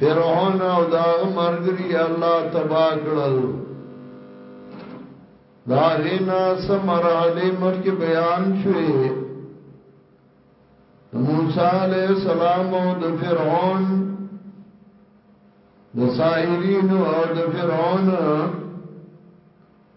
فرعون او دا مرګري الله تبا کړل دا غینا سمرحله مخک بیان شوه موسی علیہ السلام او د فرعون د ساحرین او د فرعون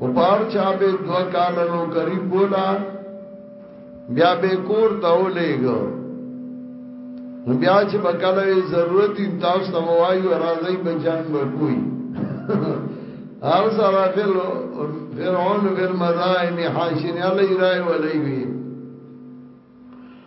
او پار چا به دو کال نو کری کولا بیا به کور ته ولېګو نو بیا چې بکاله ضرورت ان تاسو ته وایو راځي به جنگ وکوي هر سره فل فرعون فل مدائن حاشر علی رای ولیوی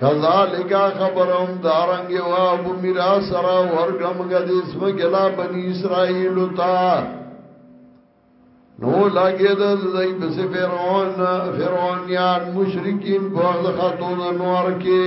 کذالک خبرهم دارنګ وا ابو میرا سرا ورګم غدې اسم کلا بنی اسرائیل تا نو لګې د زای په فرعون فرعونیان مشرکین په خاطر نور کې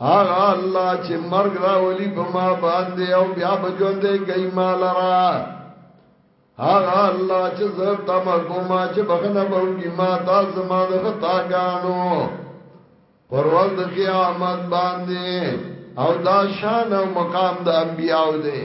هغه الله چې مرګ راولي په ما باندې او بیا به ژوندې کوي ما لرا هغه الله چې زه تم کوم چې بخنه به وکي ما تا زما د خطا ګانو پر ورځ د قیامت باندې او دا شان او مقام د انبیاو دی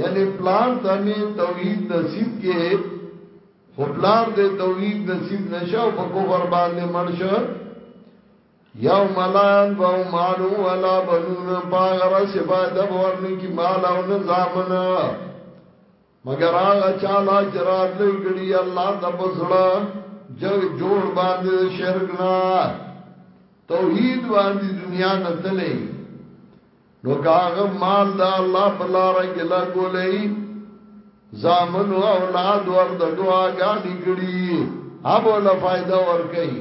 یعنی پلار ته می توحید نصیب کې خو پلار دې توحید نصیب نشه او په کفر باندې مرشه یوم لا ينفع مال ولا بنون پاغر سفایده بورن کی مال او نظامن مگر آغا چالا چرات لئے گڑی اللہ تپسڑا جو جوڑ باندې شرک نه توحید باندې دنیا نه تلې نو که هغه مال د الله په لار کې لګولې زامن او اولاد ورته دعاګانې کړي هغه ولا فائدہ ور کوي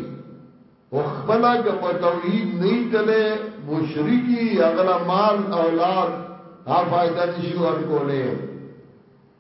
او خپل که په توحید نه تله مشرکی اغلا مال اولاد ها فائدہ نشي ور کوله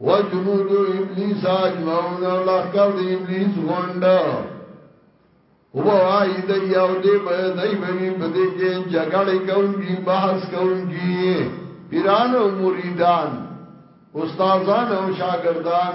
وجنود ابلیس اجمعون الله کار دی ابلیس غونډه هو آی دی یو دی به دی به په دې کې جګړه کوي بحث کوي پیران او مریدان استادان او شاګردان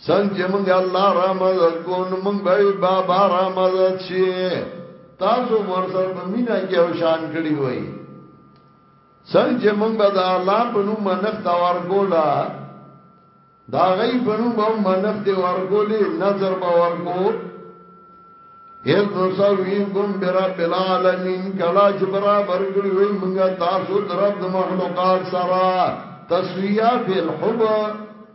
سنگ چه منگ اللہ را مدد کن منگ بای بابا را مدد شی تاسو مرسر پا مینا کی اوشان کری ہوئی سنگ چه منگ با دا اللہ پنو منخت ورکولا دا غی پنو با منخت ورکولی نظر با ورکو ایز نسویکم برب العالمین کلا چه برابر کری ہوئی منگا تاسو درب دا مخلوقات سرا تسویہ فی الحبہ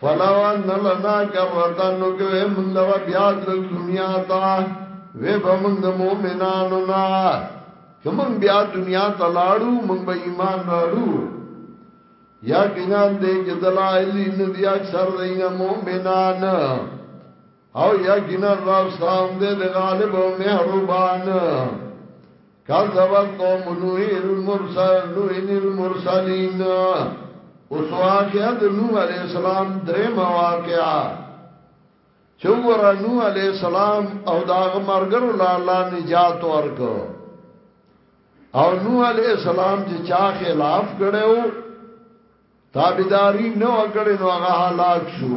فلو ان لنا کرتن نو که وی منگ لوا بیاد رل دنیا تا وی با منگ دا مومنانو نا که منگ بیاد دنیا تا لارو منگ با ایمان رارو یا کنان دے که دلائلی ندی اکثر دینا مومنان او یقینا رب سام دې د غالب او مهربان کذبت قوم نوح المرسل نوح المرسلین اوس واقعا د نوح علی السلام درې مواقعا چوغور نوح علی السلام او داغه مرګرو لاله نجات ورکو او نوح علی السلام چې چا خلاف کړو تابعداري نه وکړي نو هغه هلاک شو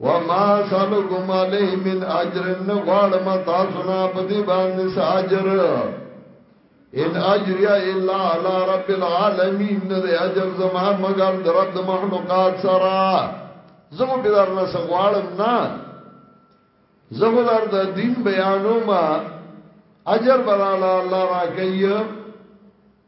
وما سالکم علیه من اجر نغوالم تاسونا پدی باندې ساجر ان اجریا الا علی رب العالمین نه دی اجر زما مگر در رب د مخلوقات سرا زغه بدر نه سغوالم نه زغه در د دین بیانو ما اجر برا الله را کوي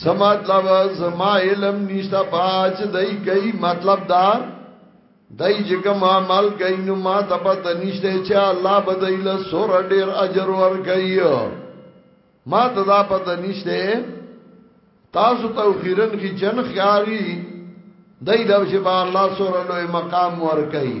سمطلب زما علم نشتا پاچ دای گئی مطلب دا دای چې کوم عمل کوي نو ما ته پته نشته چې الله بدایل سور ډیر اجر ور کوي ما ته دا پته نشته تاسو ته خیرن کی جن خیاري دای دا چې با الله سور له مقام ور کوي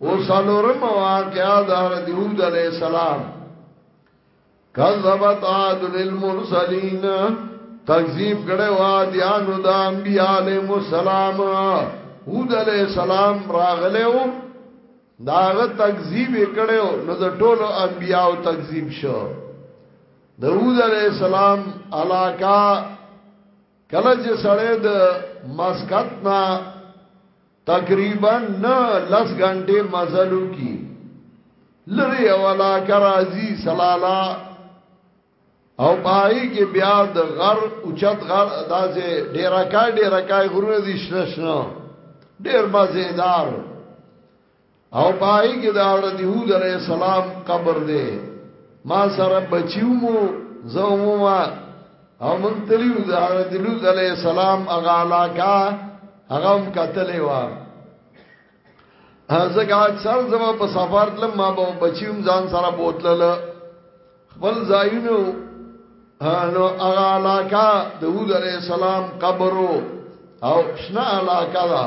او سالورم واقعا دار دیود علیہ السلام کذبت عاد للمرسلین تکذیب کړه وا دیانو د انبیاء علیہ السلام هود علیہ السلام راغلو داغه تکذیب کړو نو د ټولو انبیاء تکذیب شو داوود علیہ السلام علاقہ کله چې سړی د مسکت نه تقریبا نه لس غنټه مزلو کی لری اولا کرازی سلالا او پای کې بیا د غر اوچت غر دازه ډیره کا ډیره کا غرونه دي شنه شنه ډیر مزیدار او پای کې دا د یوه د سلام قبر دی ما سره بچیو مو زوما او مونږ تلیو د حضرت لوط علی السلام هغه علاقه هغه هم کتلې و ځکه اکثر زما په سفر تلم ما به بچیوم ځان سره بوتلل خپل ځایونو نو هغه علاقه د هود علی السلام قبرو او شنه علاقه ده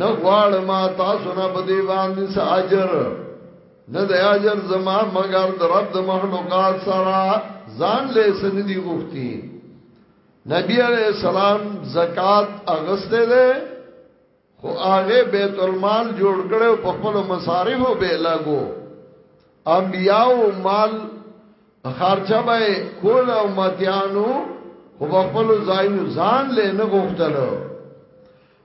نه غواړم تاسو نه په دې باندې څه اجر نه د اجر زما مگر د رب د مخلوقات سره ځان له سن دي غوښتي نبی عليه السلام زکات اغسته ده خو هغه بیت المال جوړ کړو په خپل مصارفو به لګو انبیاو مال خرچه به کول او متیانو خو په خپل ځایو ځان له نه غوښتلو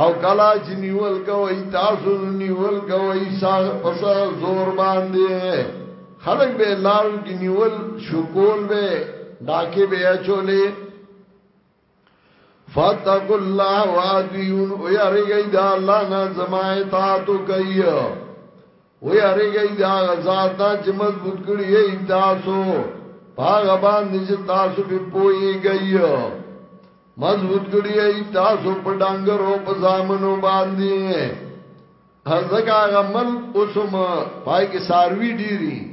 او کلا چې نیول کوي تاسو نیول کوي ساغ پس زور باندې خلق به لار کې نیول شکول به ډاکه به چولې فتق الله وادیون او یریږي دا الله نه زما اطاعت کوي وی اریگئی دا غزاتا چه مضبوط کری ای تاسو پاگا باندی چه تاسو پی پوئی گئی مضبوط کری ای تاسو پا ڈنگر و پا زامنو باندی حضرک آغا ملک اسم پای که ساروی دیری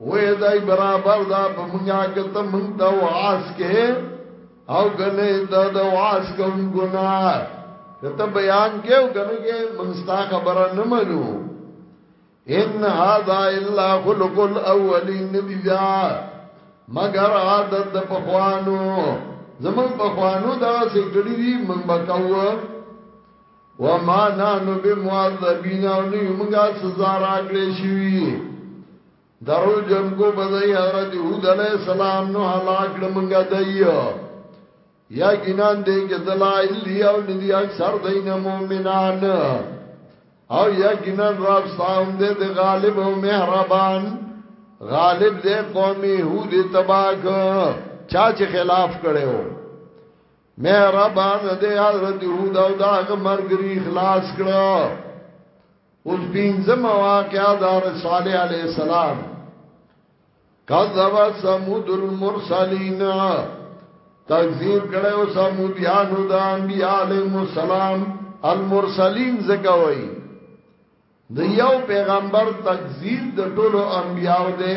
وې دای برابر دا په مونږه کې ته مونږ ته واس کې او کنه ته د واس کوم ګنا کته بیان کې او کنه کې مونږ ستا خبره نه منو ان هاذا الا خلق الاولین نبی دا مگر عادت د پخوانو زمون پخوانو دا سې کړی دي مونږ بکاو وما نحن بمعذبین او نه موږ سزا راکړې شوی درو جن کو بدای حضرت یود علیہ السلام نو هلاک موږ دایو یا ګینان دې کې دلایل دی او ندی اکثر دین مؤمنان او یا ګینان رب ساوم دې د غالب او مهربان غالب دې قومي هود تباک چا چې خلاف کړو مهربان دې حضرت هود او دا مرګري اخلاص کړو اوس پینځم واقعا دار صالح علی السلام کذب سمود المرسلین تکذیب کړو سمودیانو د انبیاء علیهم السلام المرسلین زکوي د یو پیغمبر تکذیب د ټولو انبیاو دی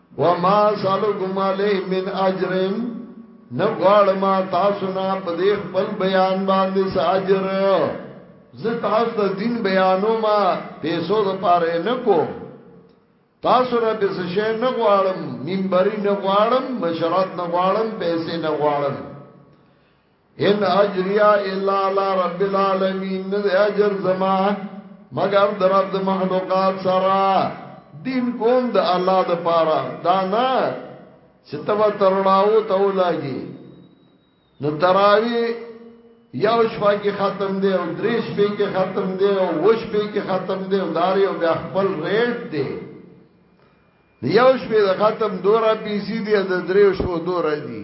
وما سالکم علی من اجرم نغوال ما تاسو نه په دې خپل بیان باندې ساجر زه تاسو ته دین بیانو ما پیسو د پاره نه کوم تاسو نه به څه شي نه غواړم منبري نه غواړم مشرات نه غواړم پیسې نه غواړم ان اجریا الا علی رب العالمین نه اجر زما مگر در رب د مخلوقات سره دین کوم د الله د پاره دا نه چې تبا ترلاو ته ولاږي نو تراوی یو شپه کې ختم دی او درې شپې کې ختم دی او و شپې کې ختم دی او داري او بیا خپل ریټ دی یو شپې د ختم دوره پیسې دی د درې شپو دوره دی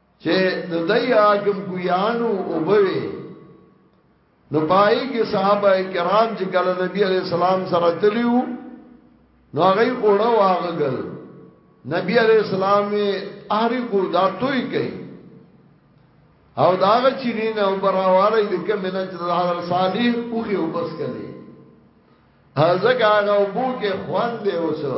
چې د دای حاکم ګیانو او بوي نو پای کې صحابه کرام چې کله نبی علی السلام سره تلیو نو هغه اوړه واغګل نبی علی السلام احری کو دا توي کوي او داغه چې دین او براواله د کوم نه چې حضرت صالح اوخي وبس کړي هزګه هغه وبو کې خوان دی اوسه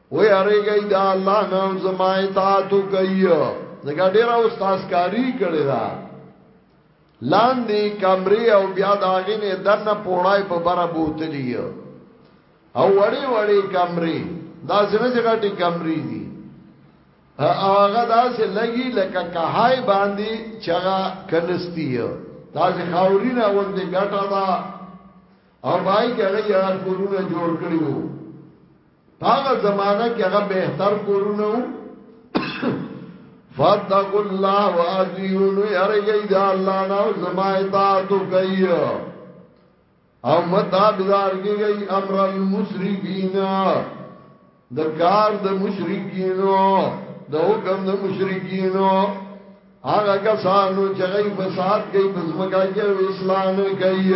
وې اړېږي دا الله نه زما اطاعت کوي زګا ډېر استاد کاری کړی دا لاندې کمرې او بیا دا غینه دنه پوړای په بره بوتلی او وړې وړې کمرې دا څنګه چې غټي کمرې دي هغه دا چې لګي لکه کهای باندې چغا کنستی دا چې خاوري نه وندې ګټه دا او بای کې هغه یار کورونه جوړ کړیو هغه زمانہ کې هغه بهتر کورونه وو فتقوا الله واطيعون يرګي دا الله نو زما اطاعت کوي او متابدار کیږي امر المشرکین د کار د مشرکینو د حکم د مشرکینو هغه کسانو چې غي فساد کوي په ځمکه کې اسلام کوي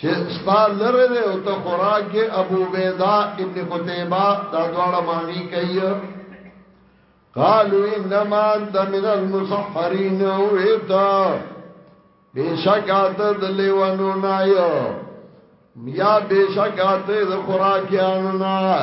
چې ستا لره ده او ته خوراک کې ابو بیدا ابن قتیبه دا دواړه معنی کوي قالو انما انت من المسحرین او ایتا بیشکات د لیوانو نایو یا بیشکات د خوراکیانو نایو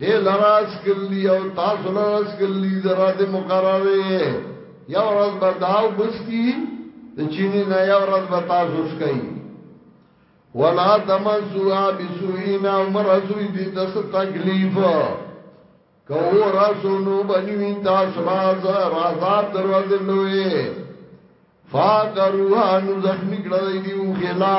دې لراس کلی او تاسو لراس کلی ذرات مقرره یو ورځ به داو بسکی د چینی نه یو ورځ به تاسو سکای ولا تمسوا بسوینا مرسوی دې تاسو تکلیف کو راسو نو بنوی تاسو راز رازاب دروازه لوی فاقروها نو زخمی کړی دیو خلا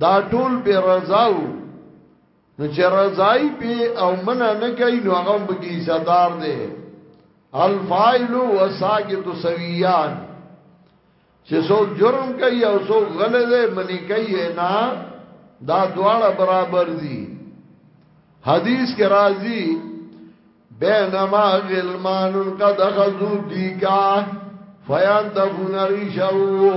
دا ټول به رضاو نو چې رضای به او منع نه کوي نو هغه به کی صدر دی الفاعل وساقط سویان چې څوک جرم کوي او څوک غلې ده منی کوي نه دا دواړه برابر دي حدیث کې راځي بینما غلمان قد خذو دیکا فیان تفون ریشو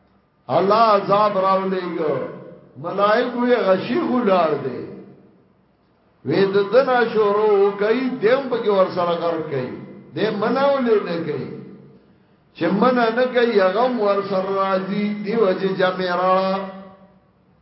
الله عذاب راولېګو ملائکه یې غشي غولار دي وې د دنا شروع کوي دیم په کې ور سره کار کوي دې مناولې نه کوي چې منا نه کوي هغه ور سره راځي دی وجه جمع راړه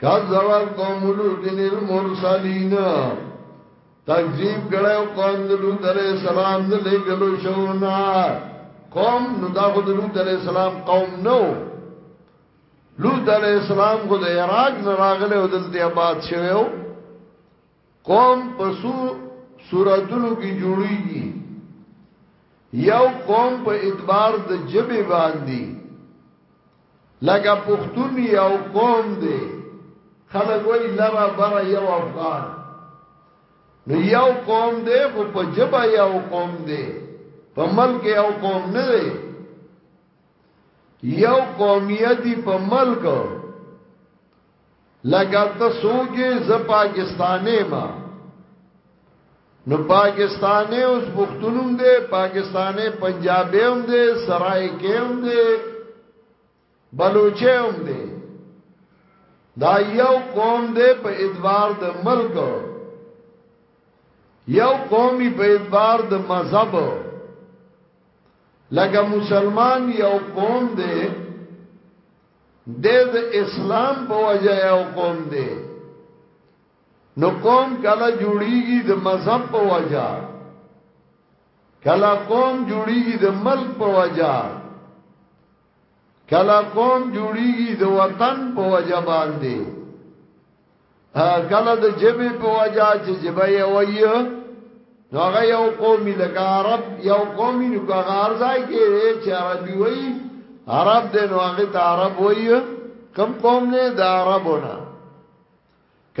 کذبت قوم لوط المرسلین تکذیب کړو قوم د لوط علیہ السلام د لګلو شونا قوم نو دا خو د لوط علیہ السلام قوم نو لوط علیہ السلام خو د عراق نه راغله او دلته آباد شوو قوم پسو سوراتونو کې جوړیږي یو قوم په اعتبار د جبه باندې لکه پښتون یو قوم دی خلک وای لرا برا یو افغان نو یو قوم دی خو په جبه یو قوم دی په ملک یو قوم نه دی یو قومیتی په ملک لګا ته سوګي ز پاکستاني ما نو پاکستاني اوس بوختونم دي پاکستاني پنجابي هم دي سرای کې هم دي بلوچي هم دي دا یو قوم دي په ادوار د ملک یو قومي په ادوار د مذهب لکه مسلمان یو قوم دی د اسلام په وجه یو قوم دی نو قوم کله جوړیږي د مذهب په وجه کله قوم جوړیږي د ملک په وجه کله قوم جوړیږي د وطن په وجه باندې کله د جبی په وجا چې جبی وایي نو هغه یو قومي لکه عرب یو قومي نو هغه ارزای کې چې عربي وایي عرب دې نو هغه ته عرب وایي کم قوم نه د عربونه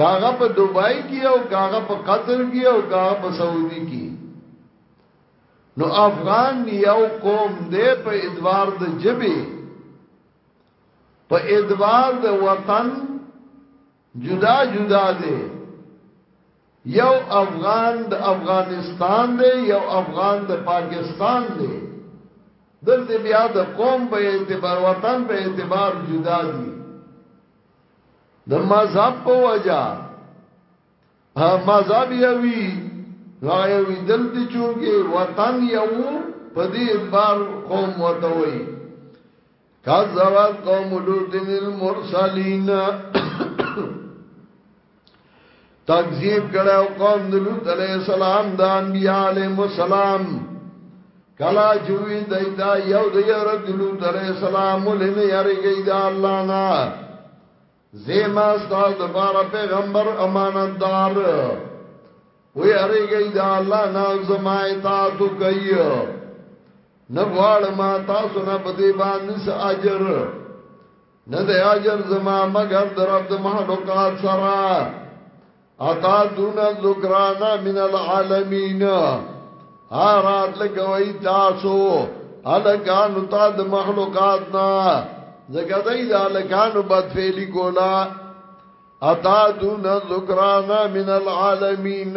کاغه په دوبای کې او کاغه په قطر کې او کاغه په سعودي کې نو افغان یو قوم دې په ادوار د جبه په ادوار د وطن جدا جدا دی یو افغان د افغانستان دی یو افغان د پاکستان دی دلته بیا د قوم په اعتبار وطن په اعتبار جدا دي د مذهب په وجا مذهب یوي رايوي دلته چونګي وطن یو په دې اعتبار قوم وته وي کذبت قوم لوط المرسلین تکذیب کړه قوم لوط علیہ السلام د انبیاء علیهم السلام کلا جوی دایدا یو د یو رد لوط علیہ السلام لنه یری گئی دا الله نه زه ما ستا د پاره پیغمبر امانت دار وی اره گئی دا الله نا زما اطاعت کوي نه غواړ ما تاسو نه بده باندې اجر نه د اجر زما مگر در د مخلوقات سره اتا دون الذکران من العالمین هارات لګوي تاسو الکانو تا د مخلوقات نا زګه دای د الکانو بد فعلی کولا اتا دون الذکران من العالمین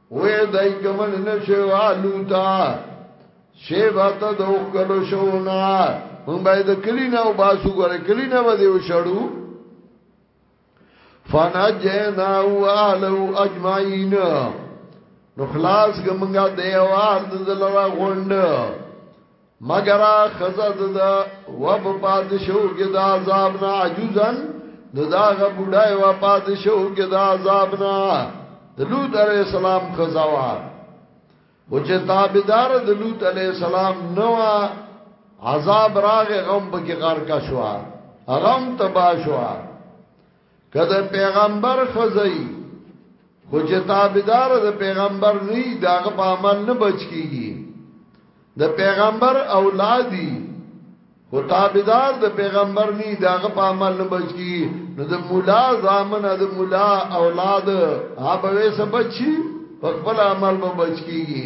وې دای کمن نشوالو تا شیبا ته د وکړو شونا مونږ باید کلی نه او باسو ګره کلی نه باندې وشړو فنجنا والو اجمعین نو خلاص ګمنګا دیوال د زلرا غوند مگر خزد دا وب پادشو کې دا عذاب نه عجوزن نو دا غ بډای و پادشو کې دا عذاب نه لوط علیہ السلام خزوا او چې تابعدار د لوط علیہ السلام نو عذاب راغ غم به کې غار کا شو غم تبا شو کده پیغمبر خزئی خو چې تابعدار د پیغمبر نه داغه په عمل نه بچ کیږي د پیغمبر اولادی خو تابعدار د پیغمبر نه داغه په عمل نه بچ کیږي نو د مولا زامن د مولا اولاد هغه به سبچی په خپل عمل به بچ کیږي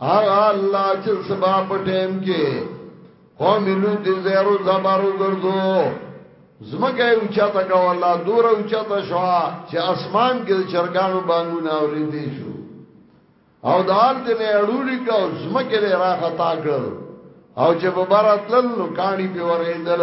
هغه الله چې سبا په ټیم کې قوم لوی دې زیرو زبرو ګرځو زمکه یو چاته کا والله دور او چاته شو چې اسمان کې چرګانو بانګونه اورې دي شو او دال دې نه اړولې کا زمکه دې راخه تا کړ او چې په بارات لن نو کانی په ورېدل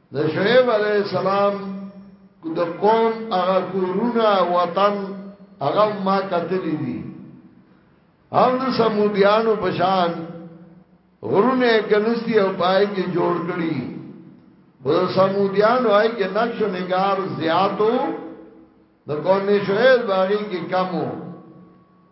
د شعیب علی السلام د قوم هغه کورونه وطن هغه ما کتلی دي هم د سمودیانو بشان غرونه کنستی او پای کې جوړ کړی په سمودیانو آی کې نقش و نگار زیاتو د قوم شعیب باغی کې کمو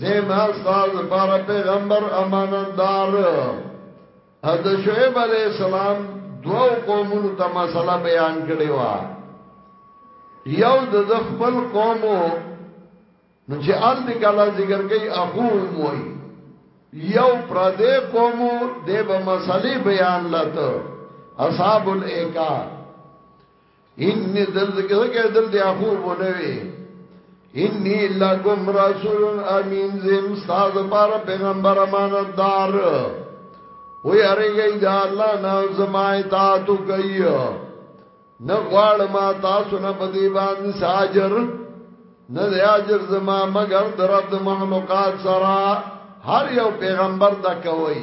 زه ما استاد لپاره پیغمبر امانتدار حضرت شعیب علیہ السلام دو قومونو ته مسله بیان کړې و یو د خپل قومو نو چې ال دې کلا ذکر کوي اخو موي یو پردې قومو د به مسلې بیان لته اصحاب الیکا انی دلته کې دم دی اخو بنوي انی لکم رسول امین زم استاد پر پیغمبر امانتدار و یریږي دا الله نه زمای تاسو کوي نه غواړ ما تاسو نه بدی باندې ساجر نه دی اجر زما مگر درد مخلوقات سره هر یو پیغمبر دا کوي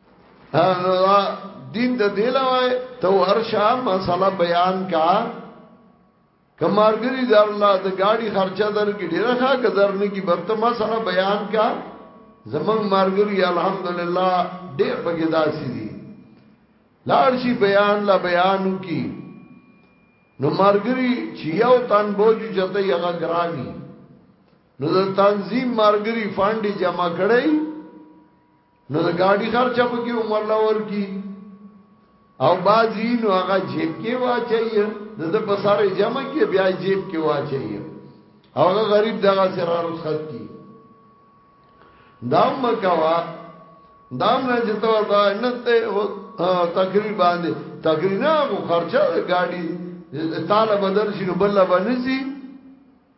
دین د دی لوای ته ورشا مسله بیان کا کمارګری دار الله د گاډي خرچه درګی ډیره ښه کزرنه کی برته مسله بیان کا زمون مارګری الحمدلله ډیر پکې داسي دي لاړ شي بیان لا بیانو کی نو مارګری چې یو تن بوج جته یغه ګرانی نو د تنظیم مارګری فاندې جمع کړی نو د ګاډي خرچه په کې عمر لور کی او بازی نو هغه جیب کې واچي د د پسارې جمع کې بیا جیب کې واچي هغه غریب دغه سره رخصت کی دام مکوا دام نه چې تو دا نه ته تقریر باندې تقریر نه خرچه ګاډي طالب بدل شنو بل باندې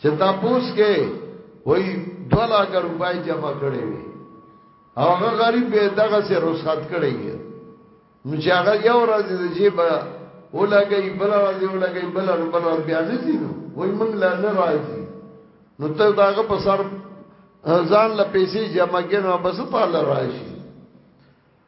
چې تاسو کې وای 2 لک روپۍ جمع کړې وي هغه غریب به دغه سره رخصت کړی نو چې هغه یو ورځ د جیب ولګي بل ورځ ولګي بل ورځ بل ورځ بیا نه زینو وای موږ لا نه راځي نو ته داغه په سر ځان له پیسې جمع کینو بس تعالی راشي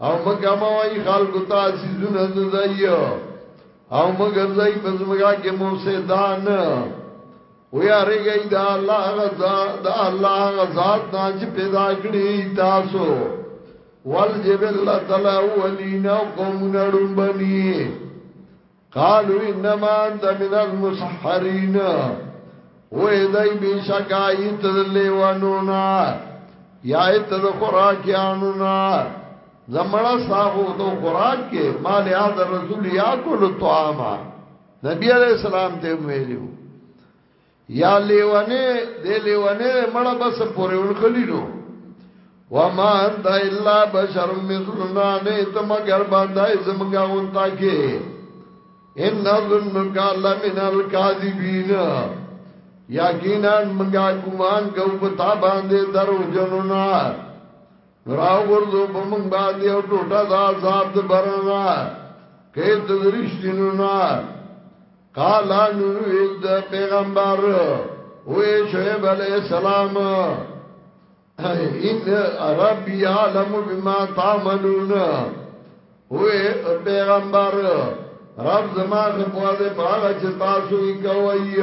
او مګه ما وای خلق تا عزیزونه زای او مګه زای پزمګه کې مو سه دان و یاره گئی دا الله غزا دا الله غزا دا چې پیدا کړی تاسو ول جبل تلو ولینا قوم نړم بنی قالوا انما انت من المسحرين وې دای بشکا ایت لیوانو نا یا ایت د خوراکیانو نا زمړه صاحب دو خوراک کې مال یاد رسول یا کول طعام نبی علیہ السلام ته ویلو یا لیوانه دې لیوانه مړه بس پورې ولخلی نو وما انت الا بشر مثلنا نه ته مگر باندې زمګا ونتا کې ان ظنک لمن الكاذبین یقینا منګا ګمان کو پتا باندې درو جنونا راو ورځو په موږ باندې او ټوټه دا عذاب د برنا کې د رښتینو نه قال نو د پیغمبر وې شعیب علی السلام ان ربي علم بما تعملون وې پیغمبر رب زما خپل په هغه چې تاسو یې کوي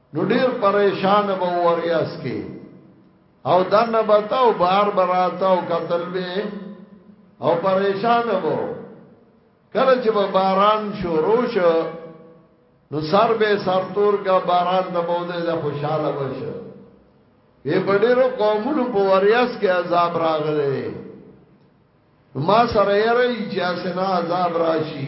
نو ډیر پریشان به وریاس کې او دن بتاو بار براتاو قتل به او پریشان وو کله چې به باران شروع شو نو سر به سر تور کا باران د بوده د خوشاله بشه وی بډیرو قومونو په وریاس کې عذاب راغلی ما سره یې رہی چې اسنه عذاب راشي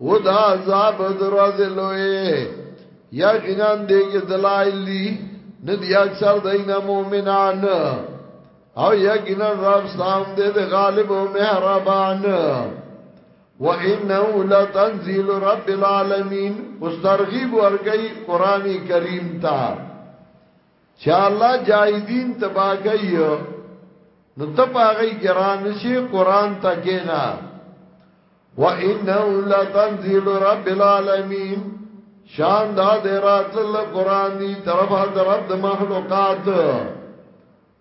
و دا عذاب دروازه لوی یا غنان دی کې دلایل دی نه دی اکثر دینه مؤمنان او یا غنان رب سام دې د غالب او مهربان و انه لتنزيل رب العالمین اوس ترغیب ورګي قران کریم ته چې الله جایدین تبا کوي نو ته پاغی ګران شي قران ته کېنا و انه لا تنزيل رب العالمین شان دا درات الله قران دی طرفه درب د مخلوقات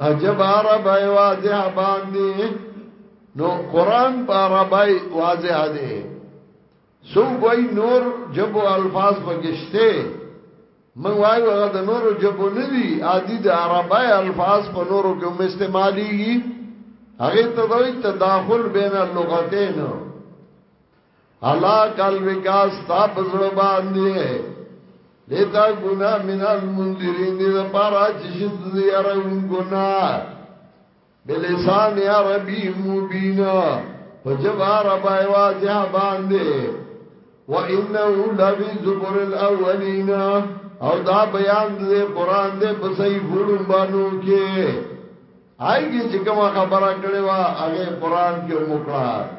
عجب عربی واضح باندی نو قرآن پا عربی واضح دی سو گوئی نور جب و الفاظ پا گشتے من وائی وغا دا نور جب و ندی آدی دا عربی الفاظ پا نورو کم استعمالی گی اگر تدوئی تداخل بین اللغتین الا کل وکاس تا پزړ باندې دیتا ګنا من المنذرین دې لپاره چې شد دې ارون ګنا بلسان عربی مبین فجبا ربا واضح باندې و انه لوی زبر الاولین او دا بیان دې قران دې په صحیح ګړم باندې کې آی کی چې کومه خبره کړې وا هغه قران کې وکړه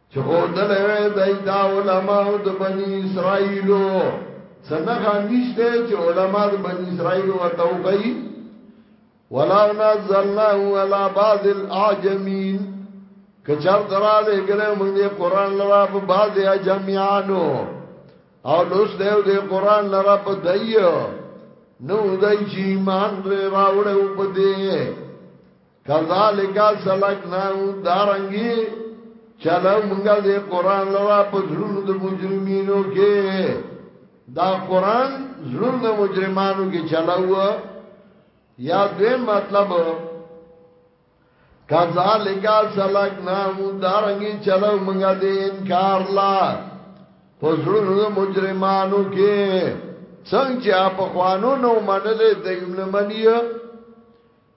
چې خودلې وې دای دا علما او د بنی اسرائیلو څنګه نشته چې علما د بنی اسرائیلو ورته وکړي ولا نزلناه ولا بعض الاعجمین کچر درا دې ګره موږ دې قران لرا په بعض اجمیانو او لوس دې دې قران لرا په دایو نو دای چې ایمان راوړې و په دې کذالک سلکناه دارنګي چلو مونږه دې قران لرا په زړونو د مجرمینو کې دا قران زړونو د مجرمانو کې چلاو یا دې مطلب کذالک سلکناه دارنګي چلو مونږه دې انکار لا په زړونو د مجرمانو کې څنګه چې په خوانو نو منلې د یمن منیه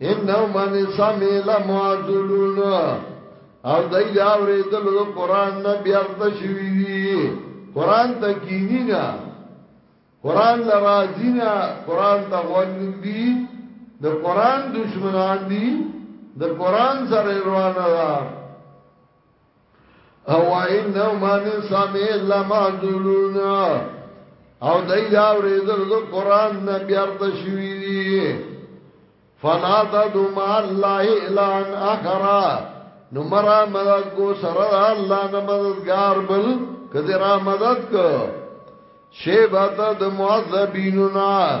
انه من سمیل معذلون او دای دا اوریدل د قران نه بیا د شوی دی قران ته کینی نه قران لرازی نه قران ته غوږ دی د قران دشمنان دی د قران سره روانه ده او انه ما من سامع الا معذولون او دای دا ورېدل د قران نه بیارته شوی دی فلا تدو ما الله الا ان اخرا نو مرا مدد کو سره الله نه مددگار بل کدی را مدد کو شیبت د معذبیننا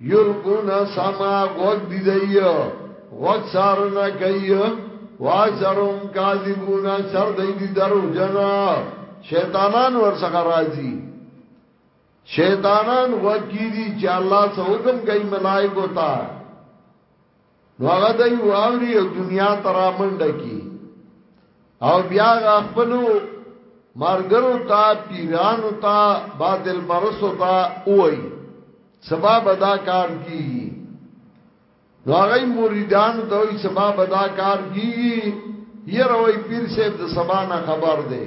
یلقون سما غوږ دی دی غوږ سارنا کوي واکثرهم کاذبون اکثر دی دی درو جنا شیطانان ورڅخه راځي شیطانان غوږ کی دي چې الله څه حکم کوي ملائکه ته نو هغه دای واوري او دنیا ترا منډه کی او بیا خپلو مارګرو تا پیرانو تا باطل پرسو تا اوئی سبا بدا کار کی نو هغه مریدانو ته وی سبا بدا کار کی یې روي پیر صاحب د سبا نه خبر دی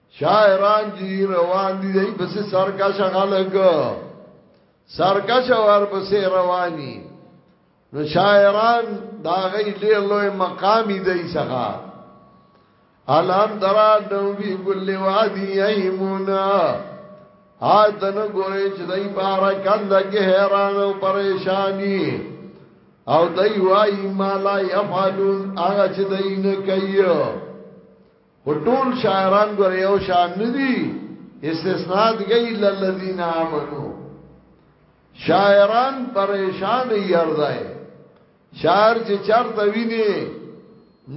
شاعران جی روان دی دی بس سرکش خلق سرکش ور بس روانی نو شاعران دا غی لیر لوی مقامی دی سخا الان درا نوبی گل وادی ایمونا آج دنو گوری چه دی پارا کندگی حیران و پریشانی او دی وائی مالا یفعلون آغا چه دی نکیو ټول شاعران ګور یو شان ندي استثناء دی الا الذين امنوا شاعران پریشان یردای شاعر چې چرته ویني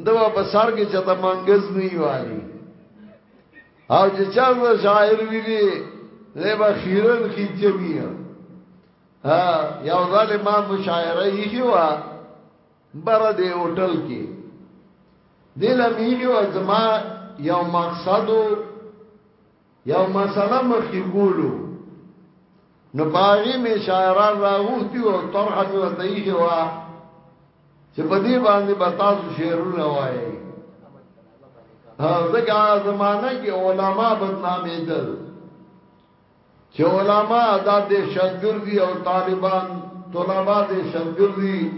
دوا په سر کې چته منګز نه والی او چې چرته شاعر ویني زبا خیرن کی جمعیه ها یو ظالم ما مشاعره یې کیوا بر دې هوټل کې دل مینه او زما یو مقصد یو مسله مخې کولو نو پاغي می شاعران راغوتی او طرح می وته یې وا چې په دې باندې به تاسو شعرونه وایي ځکه زمانہ کې علما بدنامې دل چې علما دا دهشتګردي او طالبان طلبا دهشتګردي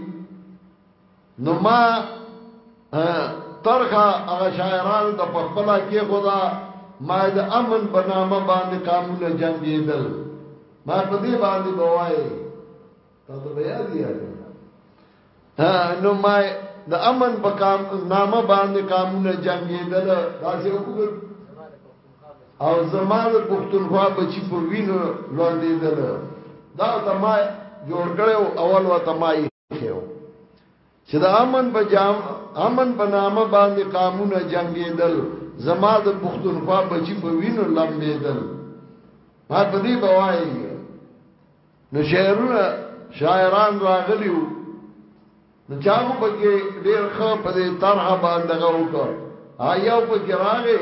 نو ما ترخه هغه شاعران د پخپلا کې خدا ما د امن بنامه باندې قانون جنگیدل ما په دې باندې بوای دا ته بیا دی یاګل ها نو ما د امن په کام نامه باندې قانونه جنگیدل دا څه وکړ او زمال پختونخوا بچی په وینو لاندېدل دا ته ما جوړ کړو اول و ته ما یې خو چې د امن په جام امن په نامه باندې قامونه جنگیدل زما د پښتونخوا بچی په وینو لمبیدل ما په دې بوای نو شعرونه شاعران راغلیو نو چاغو پکې ډېر ښه په دې طرح باندې غوښه آیاو پکې راغې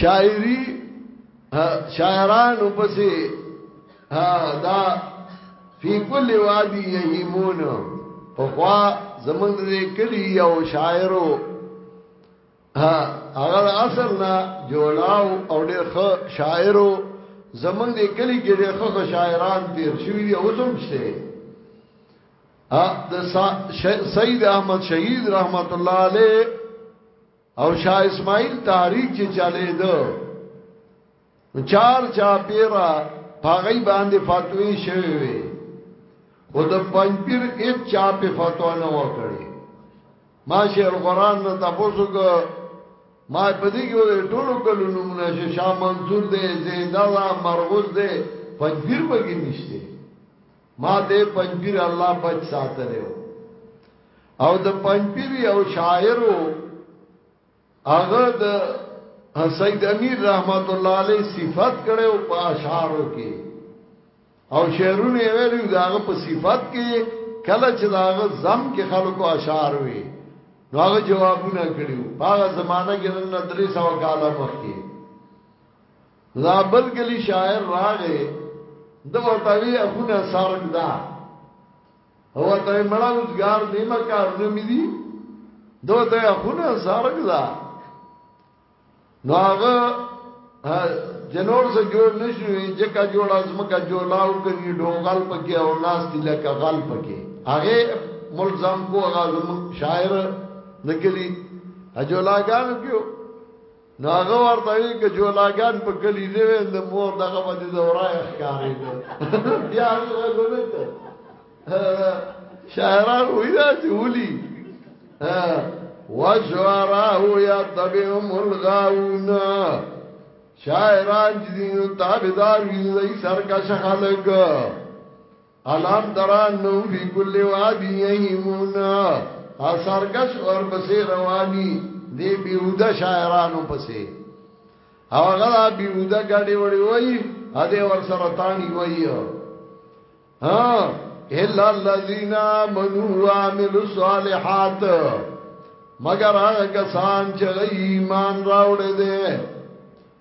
شاعری شاعرانو پسې دا فی کل وادی یهیمون په خوا زمونږ دې کلی یو شاعرو هغه اصل نه جوړاو او ډېر ښه شاعرو زمونږ دې کلی کې ډېر ښه شاعران تیر شوی دی اوس هم شته د سید احمد شهید رحمت الله علیه او شاه اسماعیل تحریک چې چلے دو چار چا پیرا پاگئی باندې فتوی شوی وی او د پنج پیر ایت چا پی فتوا نو کړی ما شیخ القرآن نه تاسو کو ما په دې کې وې ټولو کلو نمونه چې شاه منصور دې زیدا مرغوز دې پنځیر بګی نشته ما ته پنځپیر الله بچ ساتلو او د پنځپیر یو شاعر هغه د سید امیر رحمت الله علیه صفات کړو په اشعارو کې او شعرونه ویلو داغه په صفات کې کله چې داغه زم کې خلکو اشعار وي نو هغه جوابونه کړیو په هغه زمانہ کې نن درې سو کاله مخکې زابل کلی شاعر راغې د وتاوی اخونه سارک دا او ته مړه وزګار نیمه کار نه مې دي دوه ته اخونه سارک دا نو هغه جنور سے جوړ نشوي جکا جوړ ازم کا جوړاو کوي ډوغل پکې او ناس دي لکه غل پکې هغه ملزم کو هغه شاعر نکلی اجولاګانو کیو نو هغه ورته وی که جولاګان په کلی نه وې د مور دغه باندې دورای ښکارې ده بیا هغه غوړې ته شاعران وی دا چې ولي وشعراه يتبعهم الغاوون شاعران چې دین تابعدار وی زئی سرکش خلک الم ترانو فی کل وادی یهیمون سرکش ور پسې رواني دی بیوده شاعرانو پسې او غلا بیوده غړي وړي وای ا دې ور سره تانی وای ها الا الذين امنوا وعملوا الصالحات مگر هغه کسان چې ایمان راوړل دي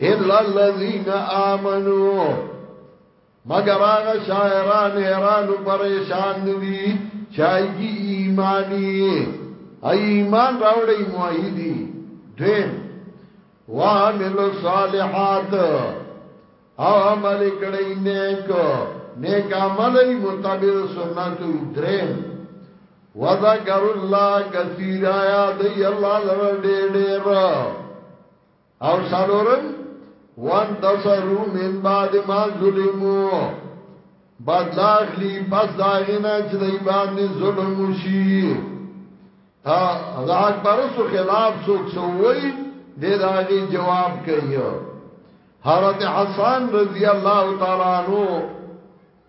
الا الذين امنوا مگر هغه شاعران حیران او پریشان دي چای کی ایمانی ای ایمان راوړی موحدی دیم وعمل صالحات او عمل کړی نیک نیک عمل مطابق سنت دریم وذکر الله کثیر آیات ای الله لره ډېر ډېر او سالورم وان تصرو من بعد ما ظلمو بدلا اخلی پس داغینا چې دای باندې ظلم وشي ها دا اکبر سو خلاف سو څووي د داغي جواب کوي حضرت حسن رضی الله تعالی عنہ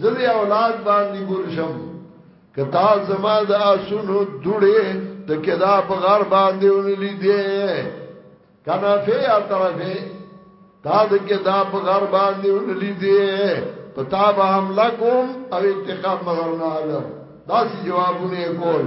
زه به اولاد باندې ګل شم که تا زما د اسونو دوړې ته کدا په غر باندې ونلی دی کنا فی یا طرفه تا د کدا په غر باندې ونلی دی پتا به حمله کوم او انتقام مگر نه علم دا سی جوابونه کول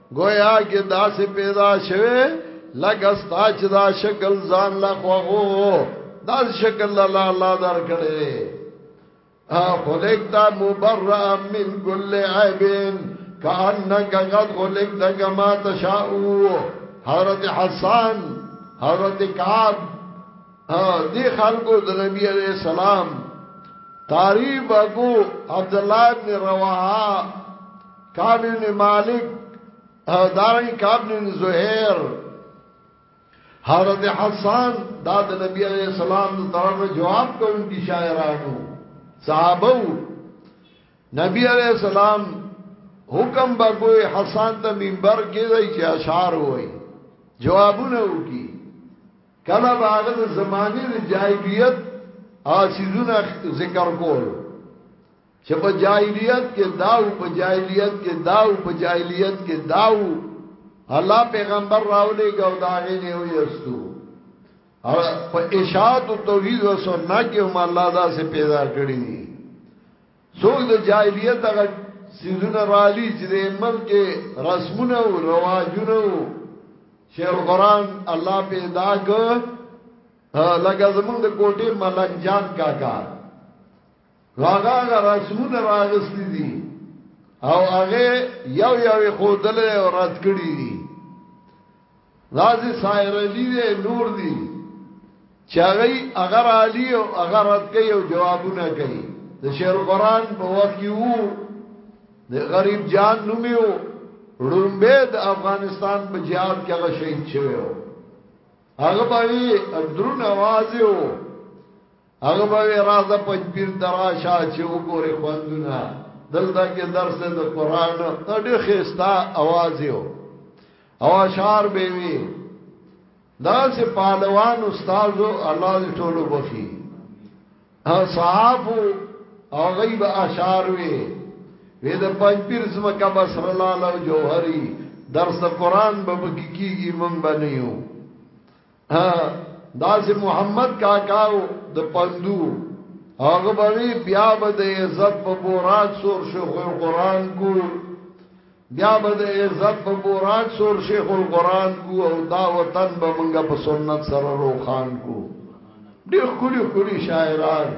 گویا کې دا سه پیدا شوه لکه ستا چې دا شکل ځان لا خوغو دا شکل الله الله درکړي ا خلقت مبرئ من كل عيب كانك قد خلقت كما تشاء حضرت حسان حضرت کعب دی خلقو د نبی علیہ السلام تعریف ابو عبد الله بن رواحه کعب بن مالک دارنګ کعب بن زهیر حضرت حسان دا د نبی علیہ السلام د طرف جواب کوونکی شاعرانو صحابه نبی علیہ السلام حکم بګوي حسان ته منبر کې دی چې اشعار وای جوابونه وکي کله باغ د زمانه د جاهلیت آسیزونه ذکر کول چې په جاهلیت کې داو په جاهلیت کې داو په جاهلیت کې داو الله پیغمبر راولې ګو دا غي نه ويستو او په اشاعت او توحید او سنت کې هم الله دا سه پیدا کړی دي څوک د جاهلیت هغه سیزونه رالی چې د عمل کې رسمونه او رواجونه او شعر قران الله پیدا ک لکه زمونږ د کوټې ملک جان کاکا کا نو هغه هغه رسمونه راغستی دي او هغه یو یو خودل او رد کړی دي رازي سایر علی دی نور دی چاغی اگر علی او اگر رد کوي او جوابونه کوي د شعر قران په وخت کې وو د غریب جان نومیو رومبه د افغانستان په جهاد کې هغه شهید شوی و هغه باندې درون आवाज یو هغه به راځه پنځپیر تراشه چې وګوره خوندونه دلته کې درس د قران ته ډېر خستا आवाज یو او اشعار به وی دا سه پهلوان استاد الله دې ټولو بخي اصحاب او غیب اشعار وی وی د پنځپیر زمکه بصر الله او جوهری درس قران به بکیږي مونږ باندې یو دا سه محمد کاکاو د پندو هغه بوي بیا به د عزت په بورات سور شیخ القرآن کو بیا به د عزت په بورات سور شیخ القرآن کو او دا وطن به منګه په سنت سره روخان کو ډېر خولي خولي شاعران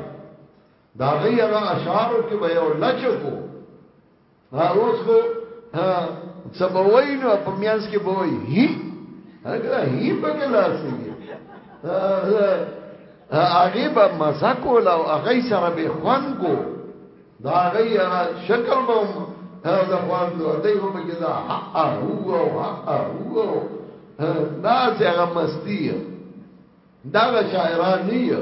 دا غي هغه اشعارو کې به یو لچکو ها اوس خو ها سبوي نو په میانس کې بوي هی هغه هی په ګلاس کې هغه به مزه کول او هغه سره به خوان کو دا هغه شکل به دا خوان دو دی په کې دا ها هو او ها هو دا څنګه مستی دا شاعران نه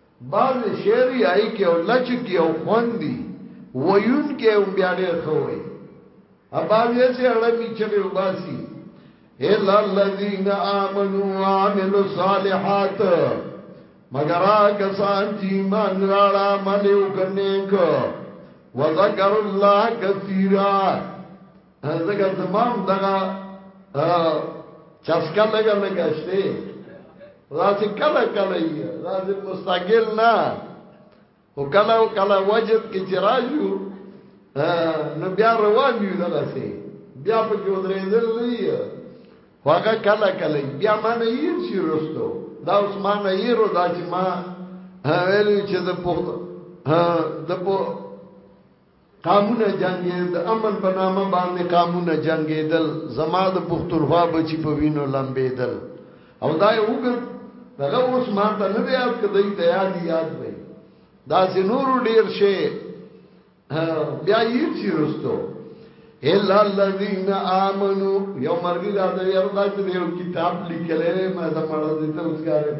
بعضې شعر يې هغې کې يو لچک يو خوند دي، ويونکی يې هم بيا ډېر ښه وايي، او بعضې هسې اړمي چغې وباسي، الا الذين آمنوا وعملوا الصالحات، مګر هغه کسان چې ايمان راړه عمل يې وکړ نېک، وذکروا الله کثيرا. زګر زمام دغه چسکا لګا لګا شته راځي کله کله یې راځي مستقل نه او کله کله وجد کې چې راځو نو بیا روان یو دغه سي بیا په کې ودرېدل نه یې هغه کله کله بیا ما نه یې شي رستو دا اوس ما نه یې رو دا چې ما ویلو چې د پوهه د پوهه قامونه جنگیدل د امن په نامه باندې قامونه جنگیدل زما د پختونخوا بچی په وینو لمبیدل او دا یو وګت دغه اوس ما ته نه بیا کدی ته یاد یاد وای دا زنور ډیر شي بیا یې چیرستو الا الذين امنوا یو مرګ دا یو دا چې یو کتاب لیکلې ما دا مړ دي ته اوس کارم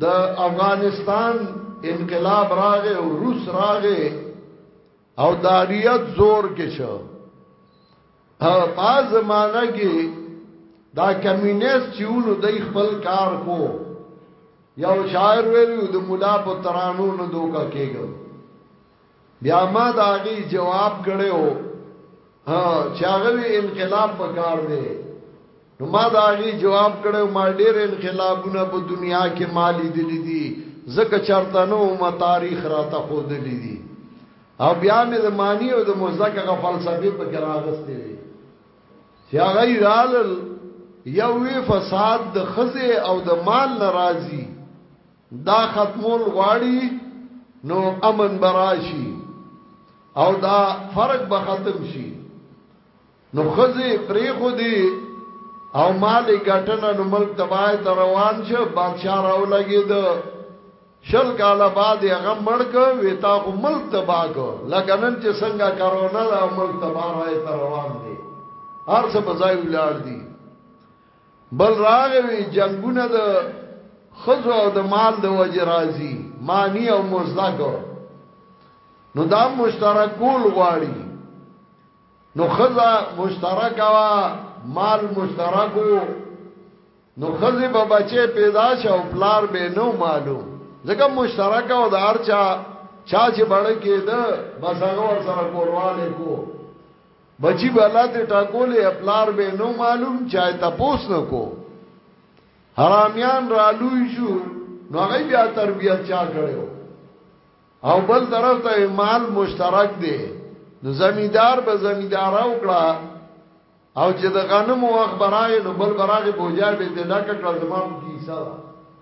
د افغانستان انقلاب راغې او روس راغې او داریت زور کې شو او په زمانہ کې دا کمینیست چې ونو د خپل کار کو یو شاعر ویلو د مولا په ترانو نه دوکا کېږي بیا ما د هغې جواب کړی و چې هغه وی انقلاب په کار دی نو ما د هغې جواب کړی و ما ډېر انقلابونه په دنیا کې ما لیدلي دي ځکه چرته نو ما تاریخ را ته ښودلی دي او بیا مې د معنی او د مزدک هغه فلسفې په کې راغستې وي چې هغه یې رالل یو وی فساد د خزه او د مال ناراضي دا ختمول غواړي نو امن براشي او دا فرق به ختم شي نو خزه پرې خو دی او مال ګټنه نو ملک تبای ته روان شه بادشاہ راو لګي د شل کال بعد هغه مړک وی تا خو ملک تبا کو لکه نن چې څنګه کرونا دا ملک تبا راي روان دي هر څه بځای ولار دي بل راغوي جنگونه د خزو او د مال د وجه راځي معنی او مزدک نو دا مشترک کول غواړي نو خزا مشترک وا مال مشترکو نو خزی به بچه پیدا شه او پلار به نو معلوم ځکه مشترک او د هر چا چا چې بړ کېده بس هغه ور سره کورواله کو بچی به الله ته ټاکولې خپلار به نو معلوم چای تپوس نکو حرامیان را لوی شو نو هغه بیا تربیت چا کړو او بل طرف ته مال مشترک دی نو زمیدار به زمیدار او کړه او چې د غنمو وخت برای نو بل برای بوجای به دې ډکه کړه زمام کیسه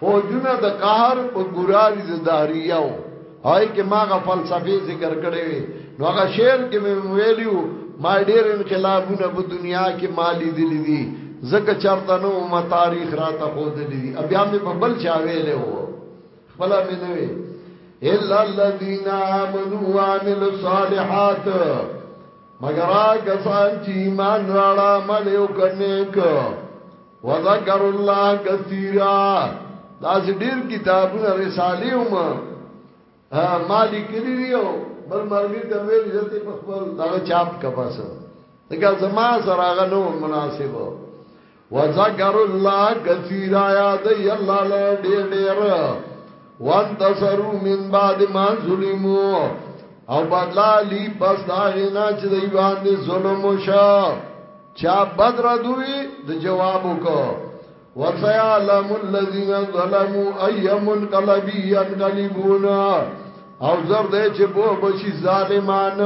فوجونه د قهر په ګوراري د داریاو هاي کې ماغه فلسفي ذکر کړي وي نو هغه شعر کې مې ویلیو ما ډېر انقلابونه په دنیا کې مالی دي دي زکه چرته نو ما تاریخ را ته خو دي دي بیا مې په بل چا ویلې وو خپل مې نه وي الا الذين امنوا وعملوا الصالحات مگر هغه کسان چې ایمان راړه عمل وکړي وذکر الله کثیرا دا ډیر کتابونه رسالې هم مالی کړی دیو بل مرګی ته ویل جته په خپل دا چاپ کپاس دغه زما سره هغه نو مناسب وذکر الله کثیرا یاد ای الله له ډیر ډیر وان تصرو من بعد ما ظلمو او بدلا لی پس دا غینا چې دی باندې ظلم وشو چا بدر دوی د جواب وکړه وسيعلم الذين ظلموا اي منقلب ينقلبون او زر دې چې بو بشي ظالمان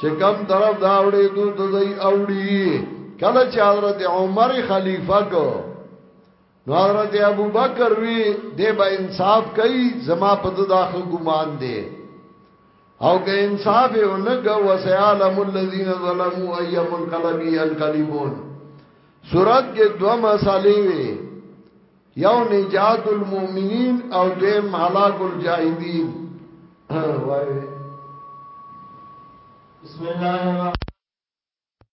چې کم طرف دا وړې دو ته دی اوړي کله چې حضرت عمر خلیفہ کو نو حضرت ابو بکر وی دی با انصاف کوي زما په داخه ګمان دی او که انصاف یې ونګه وسیالم الذین ظلموا ايام القلب ينقلبون سورات کې دوه مسالې وي یو نجات المؤمنین او دیم هلاك الجاهدین بسم الله الرحمن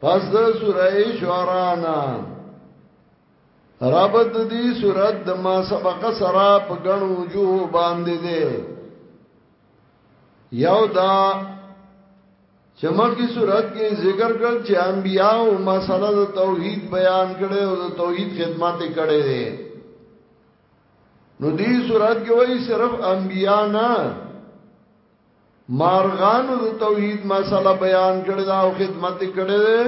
پس د سوره شعرانا ربط دی سورت د ما سبق سرا په غنو جو باندې دی یو دا چمکی صورت کې ذکر کړ چې انبیا او مسله د توحید بیان کړي او د توحید خدمت کړي دي نو دې صورت کې وایي صرف انبیا نه مارغانو د توحید مسله بیان کړی دا او خدمت کړی دی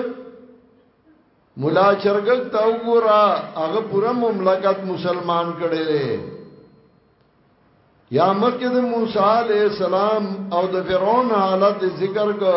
مولا چرګک تا وګورا هغه پوره مملکت مسلمان کړی دی یا مکه د موسی علی السلام او د فرعون حالت ذکر کو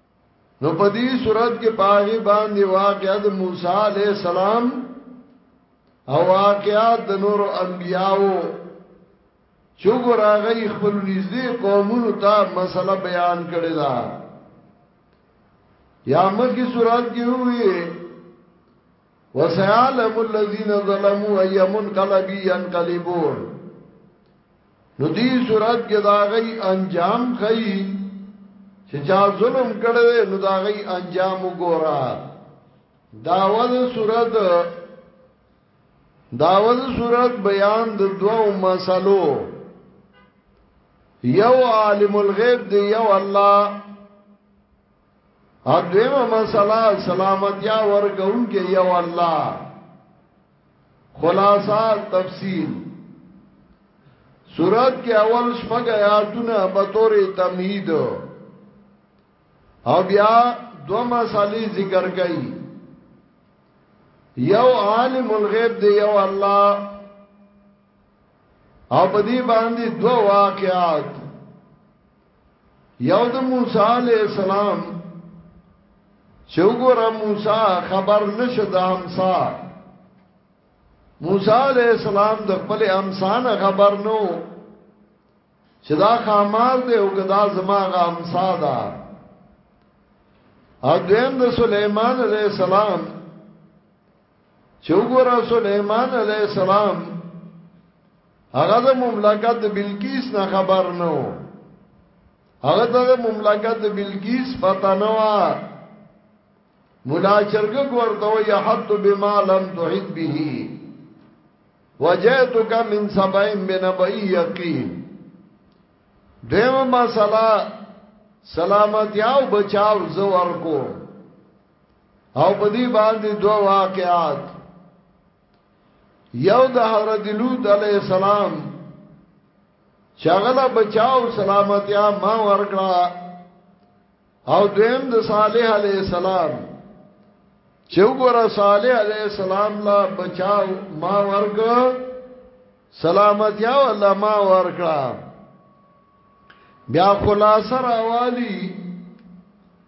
نو په دې صورت کې پاغي باندې واقعا د موسی عليه السلام او واقعا د نور انبياو چوغور هغه خپل نږدې قومونو ته مسله بیان کړی دا یا مخکې صورت کې وی وسيعلم الذين ظلموا ايمن قلبي ينقلبون نو دی صورت کې دا غي انجام خي چې چا ظلم کړي نو دا غي انجام وګورا داوود صورت داوود صورت بیان د دوو مسلو یو عالم الغیب دی یو الله ا دیمه مسله سلامتی ورکون کې یو الله خلاصہ تفصیل سورت کې اول شپږ آیاتونه په تور تمهید او بیا دو مسالې ذکر کړي یو عالم الغیب دی یو الله او په دې باندې دو واقعات یو د موسی علی السلام چې وګوره موسی خبر نشه د همسا موسی علی السلام د خپل همسان خبر نو چې دا خامار دی او کدا زما غا همسا ده او دویم د سليمان عليه السلام چې وګوره سليمان عليه السلام هغه د مملکت بلقیس نه خبر نه و هغه د مملکت بلقیس پتا نه و مولا چرګ ورته و یحد بما لم تحد به وجئتک من سبعین بنبئی یقین دیمه مسله سلامتی او بچاو زور کو او په دې باندې دوه واقعات یو د حضرت لوط علی السلام چغله بچاو سلامتیا ما ورکړه او دویم د صالح علی السلام چې وګوره صالح علی السلام لا بچاو ما ورکړه سلامتیا ولا ما ورکړه بیا خلاصه راوالی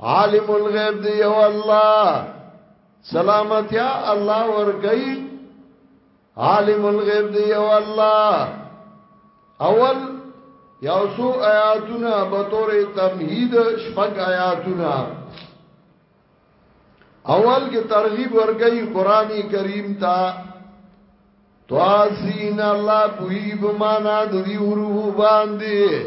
عالم الغیب دی او الله سلامتیا الله ورګی عالم الغیب دی او الله اول یو سو آیاتونه به تور تمهید شپږ آیاتونه اول کې ترغیب ورګی قرآنی کریم ته توازین الله پوی بمانا د دې حروف باندې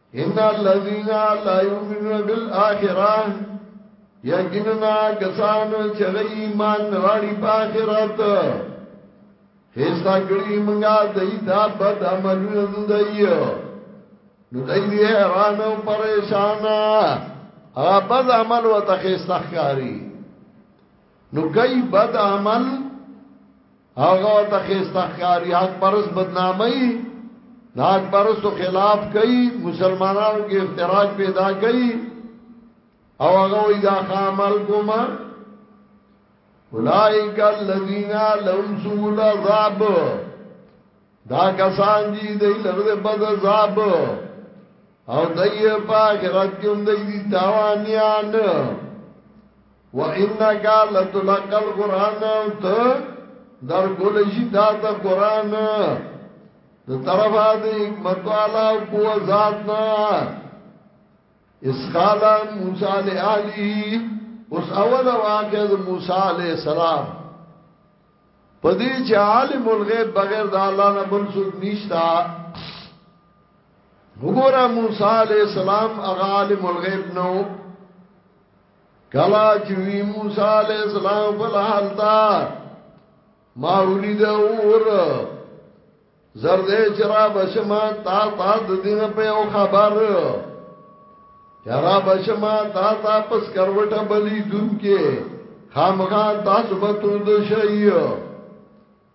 ان الذين لا يؤمنون بالاخره یقینا کسان چې ایمان راړي په آخرت هیڅا کړی منګه دای دا بد عملونه دوی نو دای دی حیران او پریشان هغه بد عمل وته خستخکاری نو کوي بد عمل هغه ته خسته ښکاری حق پرس بدنامي حق پرس خلاف کوي مسلمانانو کې افتراج پیدا کوي او هغه وی دا خامل کوما اولائک الذین لهم سوء العذاب دا کسان دي د لرده بد عذاب او دایې په آخرت کې هم دې تاوانيان وانک لتلقى القران ته در کول شي تا ته قران د طرفه د حکمت والا په ذات نه اسقالا موسی علی اهلی اوس اول واقع د موسی علی السلام پدې چې عالم الغیب بغیر د الله نه بل څوک نشتا وګوره موسی علی السلام هغه عالم الغیب نو کلا چوی موسی علیہ السلام بل حالتا ما ولید اور زرد چرا بشما تا تا د دین په او خبر چرا بشما تا تا پس کروټه بلی دن کې خامخا تاسو به تود شئ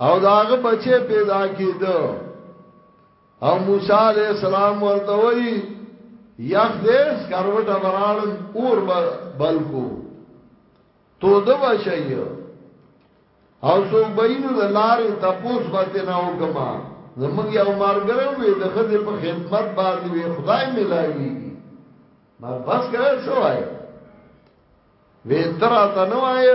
او داغه بچي پیدا کیدو او موسی علیہ السلام ورته وی یخ دې سکروټه براړم اور بلکو تو د بشي او سو بینو د لارې تپوس باندې نه وکما زمونږ یو مارګرو وی د خدای په خدمت باندې وی خدای ملایي ما بس کړه سو آئے وی ترا تنو آئے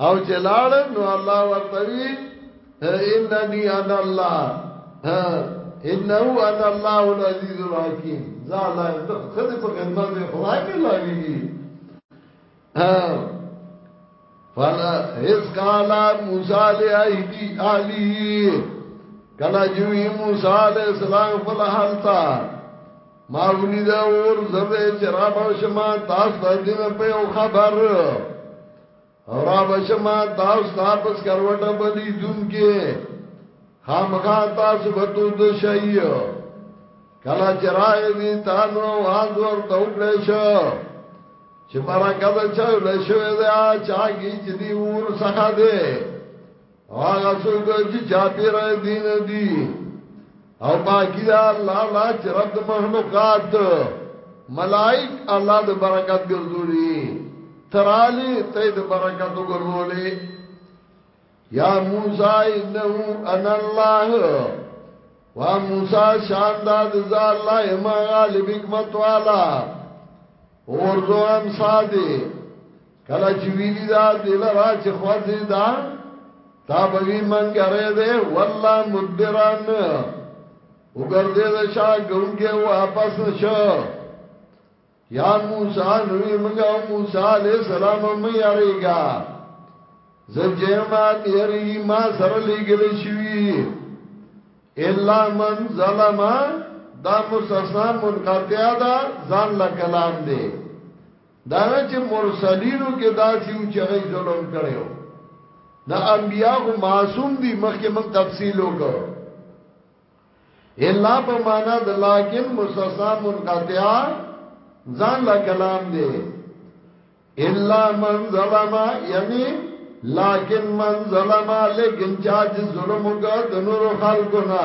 او جلال نو الله ورتوی اننی انا الله انه انا الله العزیز الحکیم ذا لا خدای په خدمت دی خدای کې لاویږي فلا اس کالا موسی علیہ علی کلا جوی موسی علیہ السلام فلا حالتا ما ونی دا اور زبه چرابه شما تاسو دې په خبر او را بشما تاسو تاپس کروټه بلی دون کې خامخا تاسو بتو د شایو کلا چرای دی تانو آواز ورته وکړې شو چې برکت چا له شوې ده چا کی چې دی ور څخه ده هغه څوک چې چا پیرا دین دی او باقی دا الله لا چې رب مخلوقات ملائک الله د برکت ګرځولي ترالی ته د برکت ګرځولي یا موسی انه ان الله وا موسی شان دا د الله ما غالب حکمت والا اور زوان ساده کله چې ویلی دا دل را چې خوځي دا تا بوی من کرے دے والله مدبران وګرځې د شا ګونګه واپس شو یا موسی نوې موږ موسی عليه السلام مې یریګا زجما تیری ما سره لګل شوی الا من ظلم دا مستثنا منقطع دا ځان لا کلام دی دا نه چې مرسلینو کې دا سیو چې غي ظلم کړو دا انبیا خو معصوم دي مخکې موږ تفصیل وکړو الا په معنا د لکن مستثنا منقطع ځان لا کلام دی الا من ظلم یعنی لکن من ظلم لیکن چا چې ظلم وکړ د نور خلکو نه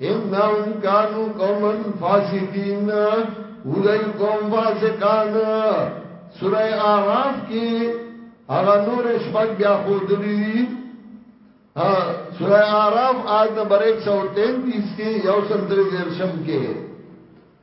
انهم كانوا قوما فاسقين ودای قوم فاسقان سوره اعراف کې هغه نور شپږ بیا خو دلی دي سوره اعراف آیت نمبر 133 کې یو سل درې درشم کې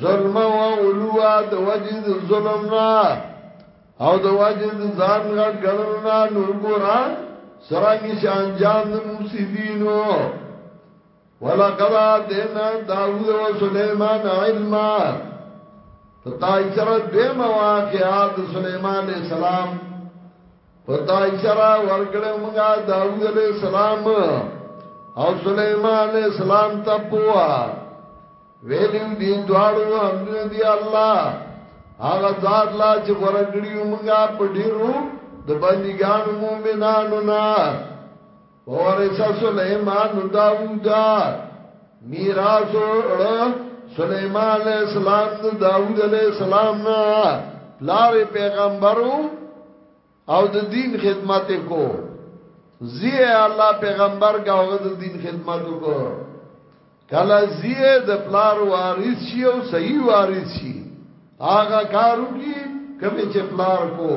ظلم او علوا د وجه د ظلم نه او د وجه د ځان غټ ګڼل نه نور ګورا سرانګي چې انجام د مفسدینو ولقد اتینا داوود و سليمان علما تای سره د مواقعات سليمان عليه السلام پتا اشاره ورکړو موږ داوود علیہ السلام او سليمان علیہ السلام ته پوا ویلو دی دواړو حمدونه دی الله هغه ذات لا چې ورګړیو موږ په ډیرو د بندګانو مومنانو نه وورث سلیمان داوود میراث وړ سلیمان علیہ السلام د داوود علیہ السلام نه پلار پیغمبرو او د دین خدمت کو زی الله پیغمبر گاوه د دین خدمت کو کله زی د پلار وارث شي او صحیح وارث شي هغه کارو کی کمی چې پلار کو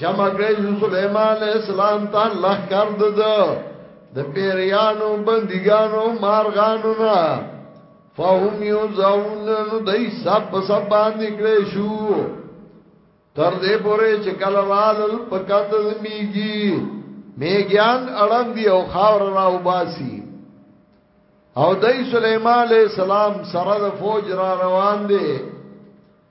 جمع کړی یو سلیمان علیہ السلام تا الله کار د د پیریانو بندګانو مارغانو نا فهم یو زاون نو دای سب سب باندې کړی شو تر دې پورې چې کله رالل پکند میږي میګیان اړم دی او خاور را وباسي او دای سلیمان علیہ السلام سره د فوج را روان دی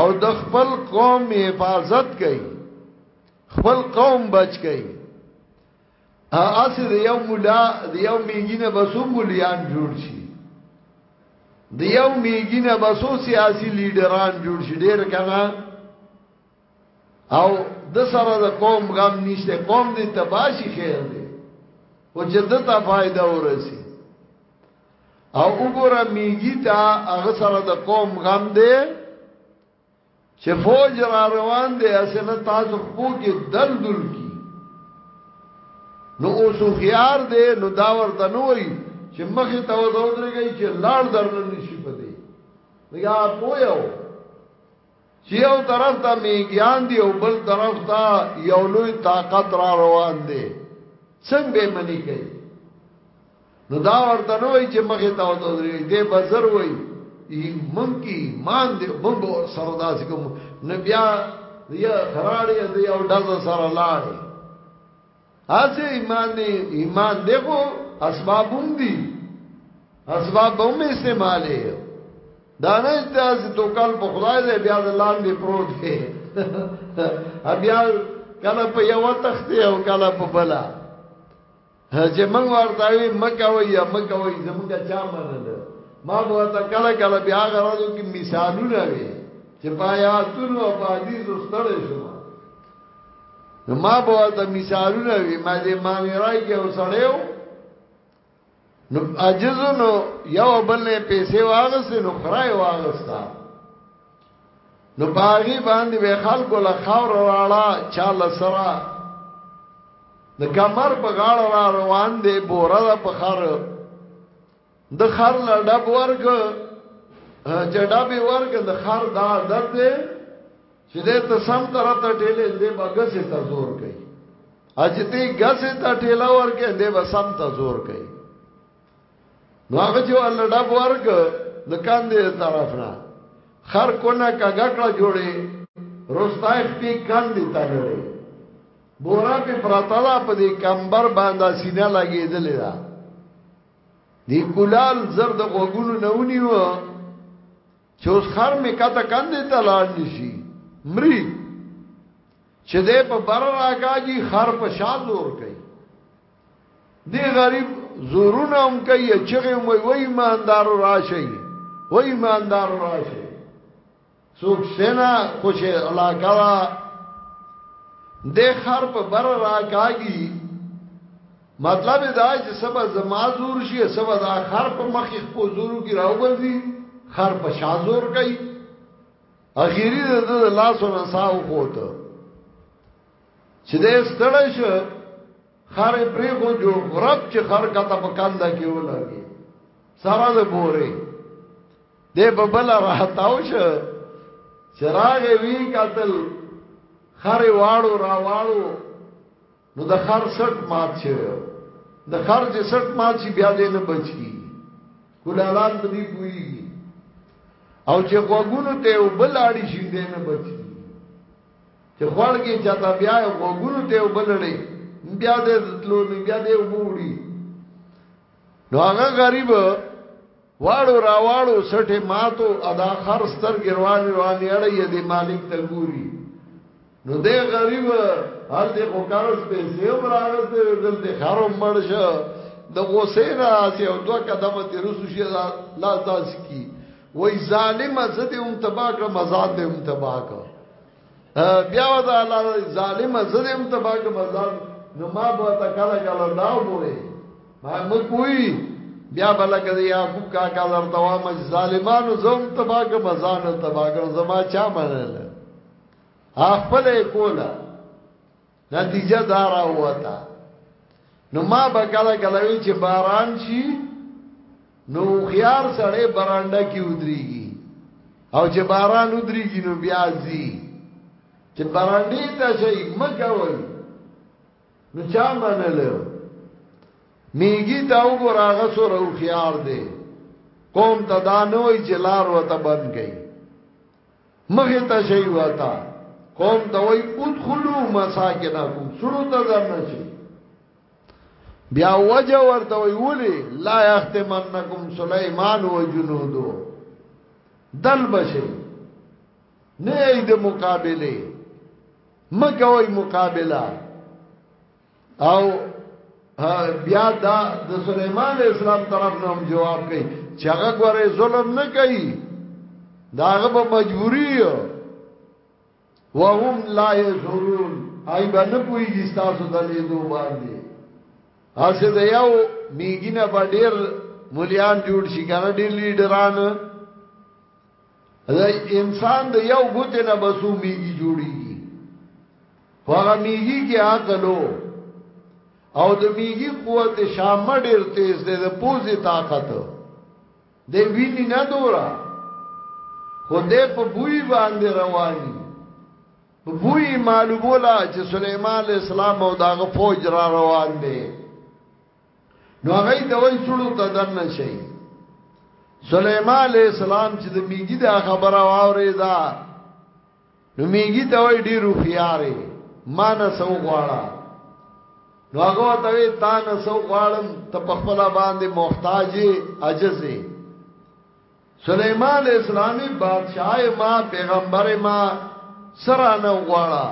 او د خپل قوم حفاظت کوي خپل قوم بچ کوي اسی د یو مولا د یو میګینه بسو مولیان جوړ شي د یو میګینه بسو سیاسي لیډران جوړ شي ډیر کنا او د سره د قوم غم نشته قوم دې تباشي خیر دی او چې دته فائدہ ورسي او وګوره میګی تا هغه سره د قوم غم دی چې فوج را روان دی اسنه تاسو خو کې دل دل کی نو اوسو خيار دی نو دا ورته نو وي چې مخې ته وځو درګی چې لاړ درنه نشي پدې یا پویو چې یو طرف ته میګیان دی او بل طرف ته یو لوی طاقت را روان دی څنګه منی کوي نو دا ورته نو وای چې مخه تا وته درې دې بازار وای مونږ کی مان دې بمب سره داسې کوم نبیا یا خراړې دې او داز سره لاړې هسه ایمان دی ایمان دی خو اسباب هم دي اسباب هم استعماله دا نه چې تو کال په خدای دې بیا د لاندې پروت دی بیا کله په یو تخت او کله په بلا چې موږ ورته وي مکه وي یا مکه وي زموږ چا منل ما به تا کله کله بیا غرضو کې مثالونه وي چې پایا تونو په حدیث ستړې شو نو ما به د مثالونه وی ما دې ماوی راي کې وسړیو نو عجز نو یو بل نه پیسې واغسته نو خړای واغستا نو باغی باندې به خلکو له خاور راړه چاله سره د کمر په غاړه را روان دی بوره د پخار د خر لا ډب ورک چې ډب ورک د خر دا عادت دی چې د ته سم تر ته ټیلې دې بغسه ته زور کوي اجه دې غسه ته ټیلا ورکه دې به سم ته زور کوي نو هغه چې ول ډب ورک د کاندې طرف نه خر کو نه کګکړه جوړي روستای په کاندې ته لري بورا په پراتلا په دې کمبر باندې سینه لګېدلې ده دی کولال زر د غوګونو نه ونیو چې اوس خر می کته کندې ته لاړ نشي مري چې دې په بر راګاږي خر په شال لور کوي دی غریب زورونه هم کوي چې وای وای ایماندار راشي وای ایماندار راشي څوک سینا خوش علاقه وا د خر په بر راکاږي مطلب دا چې سبا زما زور شي سبا دا خر په مخ خو زورو کې راوګرځي خر په شازور کوي اخیری د لاسو نه ساو کوته چې دې ستړی شو خر پرې خو جو غرب چې خر کته په کاله کې ولګي سره د بوري دې په بل راهتاو شو چراغ وی قاتل خر واړو را واړو نو د خر سټ مات شو د خر چې سټ مات شي بیا دې نه بچي کولالان په دې پوي او چې غوګونو ته او بل اړي شي دې نه بچي چې خوړ کې چاته بیا غوګونو ته او بل اړي بیا دې تلو نه بیا دې وګوري نو هغه غریب واړو راواړو سټه ماتو ادا خر ستر ګروان روان یړی دی مالک ته ګوري نو دې غریب هر دې خو کارز به سیو راغس دې دل دې خرم مرشه د غوسې نه اسی او دوه قدمه دې رسو شي لا داس کی وای ظالم زدی هم تباک مزاد دې هم تباک بیا ودا الله ظالم زدم تبا کوم ځان نو ما به تا کله کله دا وګوري ما مکوئی بیا بل کدی یعقوب کا کا درته وا مج ظالمانو زوم تبا کوم ځان تبا کوم زما چا منل خپل کولا نتیجه دا راوته نو ما به کله کله وی چې باران شي نو خيار سره برانډه کې ودرېږي او چې باران ودرېږي نو بیا زی چې برانډې ته شي مګول نو چا منل میګي دا وګور هغه سره خيار دی قوم ته دا نه وي چې لار وته بند کړي مخه ته شي وتا قوم ته وای ادخلوا مساکنکم سرو ته ځان نشي بیا وجه ورته وی ولی لا یختمنکم سلیمان و جنودو دل بشی نه اید مقابله مکوی مقابله او بیا دا د سليمان اسلام طرف نه هم جواب کوي چې هغه غره ظلم نه کوي دا هغه په مجبوري وهم لا يشعرون آی باندې پويږي تاسو د لیدو باندې اسه دا یو میګینه په ډیر مليان جوړ شي کنه ډیر لیډران دا انسان د یو ګوت نه بسو میګي جوړيږي هغه میږي کې عقلو او د میږي قوت شام ډیر تیز دی د پوزي طاقت دی ویني نه دورا خو دې په بوی باندې رواني په بوی معلومولا چې سليمان اسلام او داغه فوج را روان دي نو هغه د وای سړو ته دنه شي سليمان اسلام چې د میږي د خبره واوري دا نو میګی ته وای ډیر خيارې ما نه سو غواړه نو هغه ته وی تا نه سو غواړم ته په خپل باندې محتاج عجز سليمان اسلامي بادشاہ ما پیغمبر ما سره نه غواړه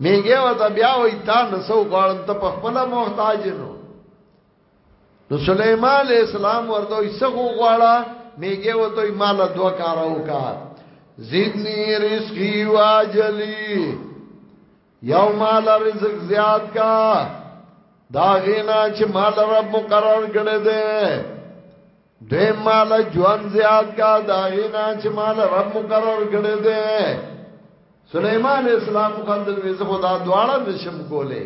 میګه وته بیا وای تا نه سو غواړم ته په خپل محتاج نو نو سليمان عليه السلام ورته یې سغو غواړه میګه وته یې مال دوا کارو کا زیدنی رزقی واجلی یو مال رزق زیاد کا دا غینا چې مال رب مقرر کړی دی دوی مال جوان زیاد کا دا غینا چې مال رب مقرر کړی دی سليمان اسلام خندل وی زه خدا دواړه نشم کوله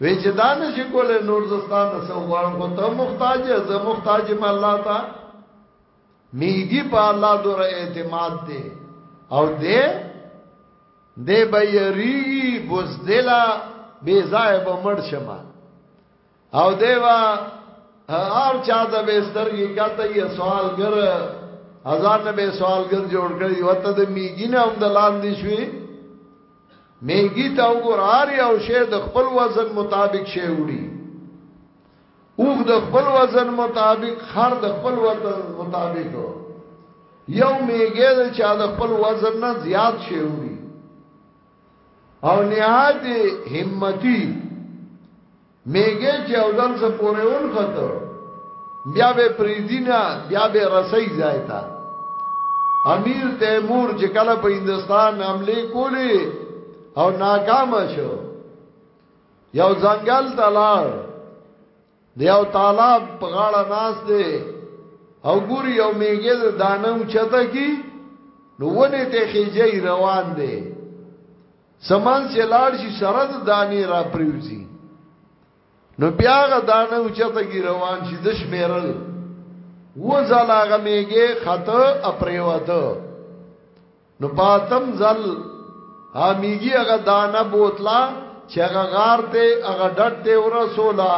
وی چې دا نشي کولای نور زستان نه سو غواړم خو ته محتاج یې زه محتاج یم الله ته میږي په الله دور اعتماد دی او دې دې بېری بوزدلا بے ځای به مړ شمه او دې وا هر چا د بسترګي کته یې سوال ګر هزار نه به سوال ګر جوړ کړی وته د میګینه هم د لاندې شوی مینګی ته وګورار یو شی د خپل وزن مطابق شی وړي اوغ د خپل وزن مطابق خر د خپل وزن مطابق یو میګه د چا د خپل وزن نه زیات شی وړي او نهایت همتی میګه چې او ځل څه پورې ونخته بیا به پریدینا بیا به رسۍ ځای تا امیر تیمور چې کله په هندستان حمله کولی او ناکام شو یو ځنګل تلار دی او طالب په غاړه ناس دی او ګور یو میګه د دانو چته کی نو ونه ته خېجې روان دی سمن چې لاړ شي سره د دانې را پریوزي نو بیا غ دانه او چته کی روان شي د شمیرل و زلا غمیږي خطه اپریوته نو پاتم زل همیږي هغه دانه بوتلا چې هغه غار ته هغه ډټ ته ورسولا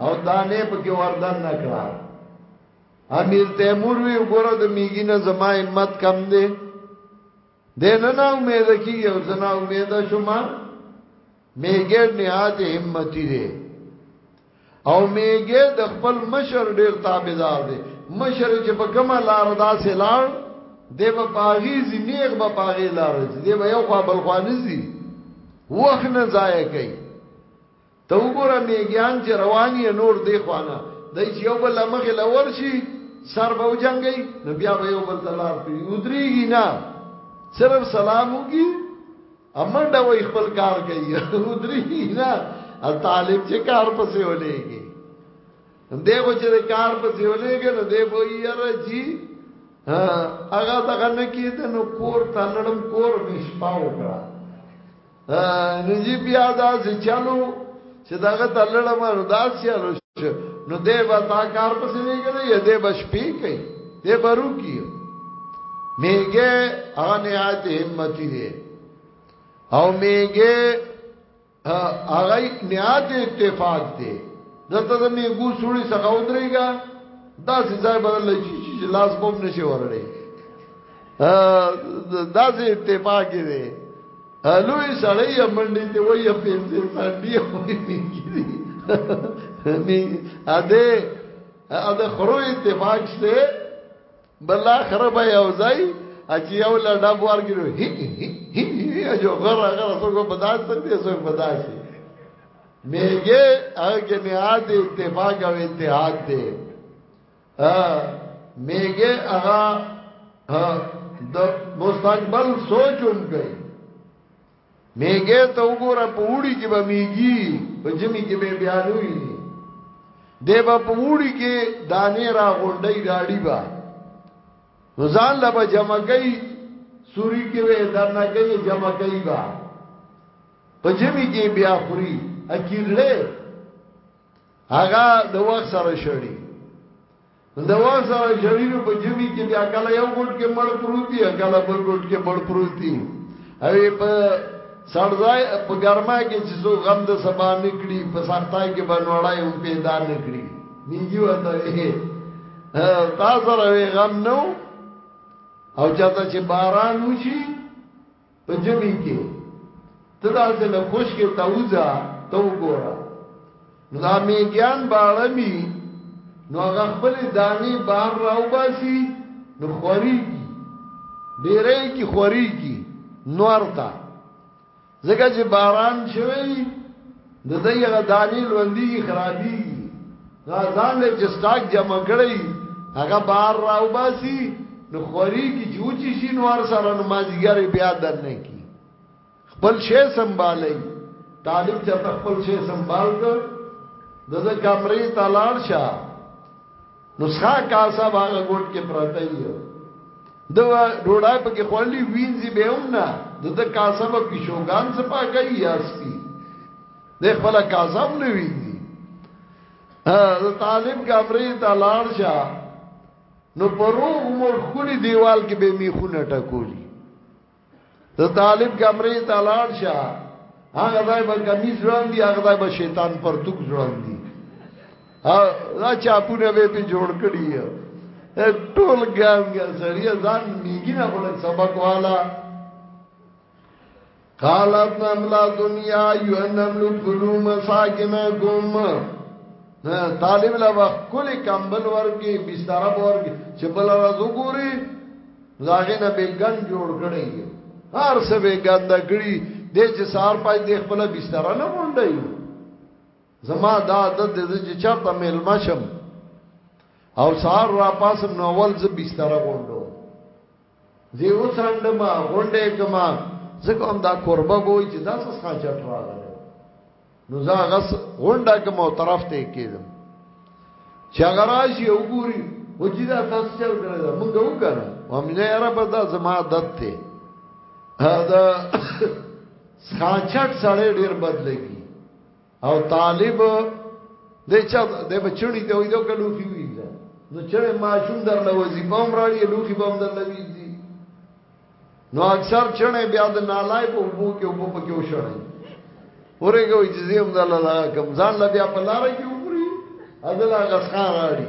او دانه په کې وردن نکړه امیر تیمور وی وګوره د میګی نه زما همت کم دی دې نه نا امید کی او زنا امید شما میګر نه آج همتی دی او میګر د خپل مشر ډیر تابعدار دی مشر چې په کومه لار داسې لار دی په پاغي زنیغ په پاغي لار دی به یو خوا بل خوا نزي وخت نه ضایع کوي ته وګوره میګیان چې روان یې نور دی خوانه دای چې یو بل مخې لور شي سر به وجنګي نو بیا به یو بل تلار پی ودریږي نه صرف سلام وکي امنډه وای خپل کار کوي ودریږي نه طالب چې کار پسې ولېږي دیو چې کار پسې ولېږي نو دی وای یاره جی هغه دغه نه کیته نو کور تلړم کور مشپاو کړه نو جی بیا دا سي چلو چې داغه ته لړم نو دا سي چلو نو دې به تا کار پسې نه کړي یا دې بش پی کوي دې برو کی میګه هغه نهایت همتی دی او میګه هغه نهایت اتفاق دی دته د میګو سړي څخه ودرېګا دا سي ځای بدل شي چې لاس بوم نشي ورړي دا سه اتفاق دی لوی سړی منډي ته وای پیسې سړی وای میږي می اده اده خرو اتفاق شته بل اخر به یو ځای اچي یو لډا ورګرو هی هی هی اجو غره غره څوک په داس تر دې څوک په داس میګه هغه نه عادت اتفاق او اتحاد دی میګه هغه د مستقبل سوچوم کوي میګه ته وګوره په وړي کې به میګي په جمی کې به بیا لوی نه دی به په وړي کې دانې را غونډي راړي با نو ځان لا به جمع کوي سوري کې به دانه کوي جمع کوي با په جمی کې بیا خوري اکیلې هغه د وخت سره شړي د وخت سره شړي نو په جمی کې بیا کله یو ګډ کې مړ پروتي کله بل ګډ کې مړ پروتي او په سړځای په ګرما کې چې زو غم د سبا نکړي په سختای کې بنوړای هم پیدا نکړي نیږي وته تاسو راوي غم نو او چاته چې باران وشي په جمی کې ته دا چې له خوشکې ته وځه ته وګوره نو دا میګیان باړمی نو هغه خپل دانی بار راو باسي نو خوریږي ډیرې کی خوریږي نور تا زګه چې باران شوی د دې هغه دانی لوندي خرابي دا ځان له جسټاک جمع کړی هغه بار راو باسي نو خوري کی جوچی شي نو هر سره نمازګر بیا در نه کی خپل شی سنبالي طالب چې خپل شی سنبال کړ دغه کمرې تلار شه نسخه کاسا باغ ګوټ کې پراته یو د ډوډۍ په کې خولي وینځي به هم نه د د کاسا په پیشوګان څخه پاکي یا سپي د خپل کاسا هم نه وینځي ا طالب کمرې ته لاړ شه نو پروغ مور خولي دیوال کې به میخونه ټکولي ته طالب کمرې ته لاړ شه هغه ځای به کمیز ځوان دی هغه ځای به شیطان پرتوک ځوان دی ها دا چاپونه به په جوړ کړی ټول ګام ګام سړی ځان میګی نه بولن سبق والا قالت نملا دنیا یو نملو کلو مساکنکم طالب لا وخت کلی کمبل ورګي بستر ورګي چې بل راز وګوري زاغه نه به ګن جوړ کړی هر څه به ګند کړی د چې سار پای د خپل بستر نه مونډي زما دا عادت د چې چرته مل مشم او سار را پاسم نو اول ز بستر غونډو زه وڅنډم غونډه کما زکه هم دا قربه بوي چې دا څه ښه چټ راغله نو زه غس غونډه کما طرف ته کېدم چې هغه راشي وګوري و چې دا تاسو چل کړی دا موږ وکړه هم نه یاره په دا زما عادت ته دا ښه چټ سړی ډیر بد لګي او طالب د چا د بچړی ته وې دا کلو کې وی نو چې ماشوم در له وظیفه هم راړي لوخي به هم در لوي دي نو اکثر چنه بیا د نالای په وبو کې وبو په کې وشړي اورېګو چې زم د الله کم ځان لا بیا په لار کې وګوري اذلا غسخان راړي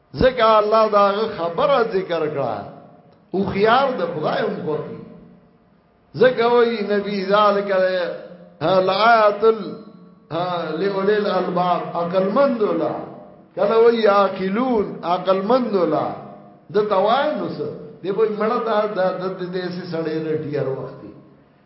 ځکه الله دا خبره ذکر کړه او خيار د خدای هم کوي ځکه وی نبی ذالک الایات لولی الالباب عقل مند ولا کله وی عاقلون عقل مند ولا د توای نو سر دی وی مړه دا د دې سړې رټي هر وخت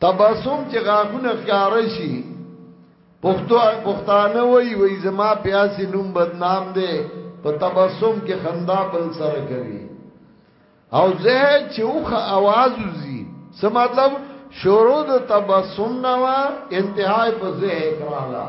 تبسم چې غاغونه ښکار شي پښتو پښتانه وای وای زما پیاسي نوم بدنام دی په تبسم کې خندا بل سره کوي او زه چې وخه आवाज وزي څه مطلب شروع د تبسم نه وا انتهای په زه اکرالا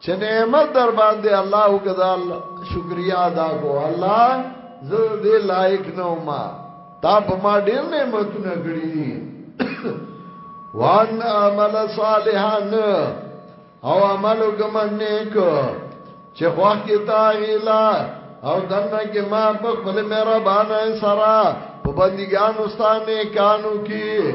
چې نعمت در باندې الله وکړه شکریا ادا کو الله زه دې لایق نه ما تا په ما ډېر نعمتونه کړې دي وان عمل صالحا او عمل کوم نیک چې خوښ کې تا اله او دنه کې ما په خپل مهربانه سره په بندګانو ستانه کانو کې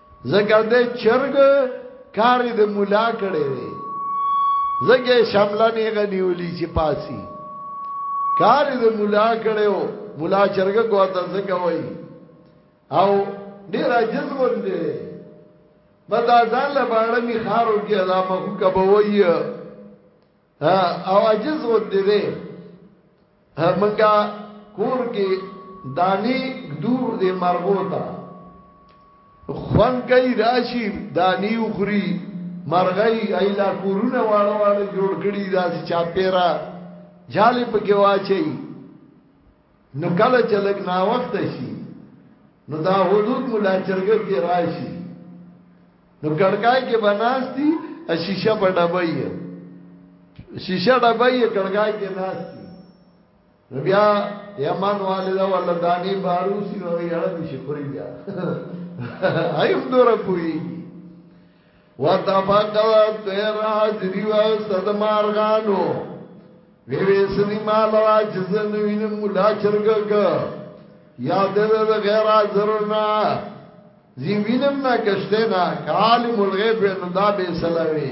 زګه دې چرګ کار دې مولا کړي دي زګه شملنې غنیولې چې پاسي کار دې مولا کړو مولا چرګ کوته زګه وای او ډیر عجز وندې بدا ځان له باړې می خارو کې دا مخ کبوي او عجز غوندې دی منګه کور کې دانی دور دې مرغو تا خوان کوي راشي دانی وخوري مرغۍ ایلا کورونه واړه واړه جوړ کړي داسې چاپیرا جالې پکې واچي نو کله چې لګ نا وخت شي نو دا حدود مولا چرګه کې راشي نو کړکای کې بناستی شیشه په ډبای شیشه ډبای کړکای کې ناستی نو بیا یمن والدا ولا دانی باروسی نو یړه نشي خوري بیا ایم دور پوي وتفقد الطير حاضری و صد مارغانو وی وی سنی مال را جزن وینم ملا چرګک یاد د غیر حاضرنا زی وینم نا کشته نا کالم الغیب نو دا به سلوی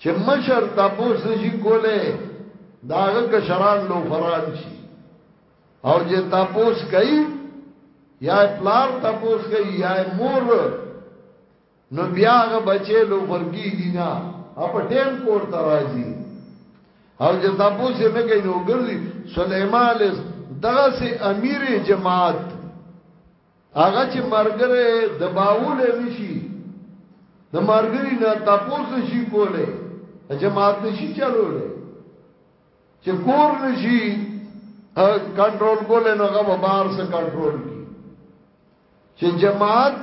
چې مشر تپوس نشي کوله داغه کشران لو فران شي او چې تپوس کوي یا پلار تپوس کوي یا مور نو بیا هغه بچي لو فرګي دي نه اپ ټیم کور ترازی او چې تپوس نه کوي نو ګرځي سليمان دغه سي امیر جماعت هغه چې مرګره د باول نشي د مرګري نه تاسو نشي کوله جماعت نشي چلوله چې کور نشي کنټرول کوله نو هغه بار سره کنټرول کی چې جماعت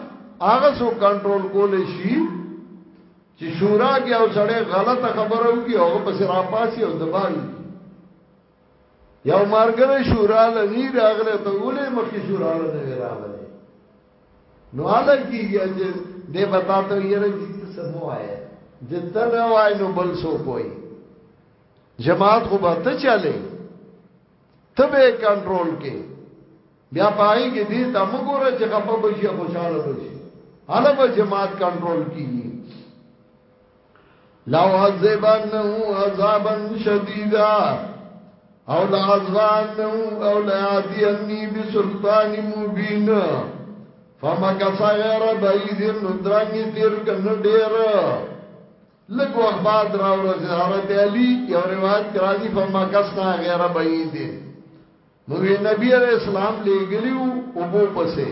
هغه سو کنټرول کوله شي چې شورا کې او سړی غلطه خبره وکي او پس را پاسي او دباري یو مارګره شورا لنی راغله ته ولې مخې شورا لنی راغله نو اله کیږي چې دې بتا ته یې رځي سمو آیا جته نه وای نو بل سو کوئی جماعت خو به ته چلے ته به کنټرول کې بیا پای کې دې تم ګوره چې خپل بشي خوشاله بشي اله به جماعت کنټرول کیږي لو عذبنه عذابا شدیدا او لعذبنه او لعادینی بسلطان مبین فمکسا غیر بعید ندرنگی تیر کن دیر لگ وقت بعد راو رسی حضرت علی یو روایت کرا دی فمکسا غیر بعید نوی نبی علیہ السلام لے گلیو ابو پسے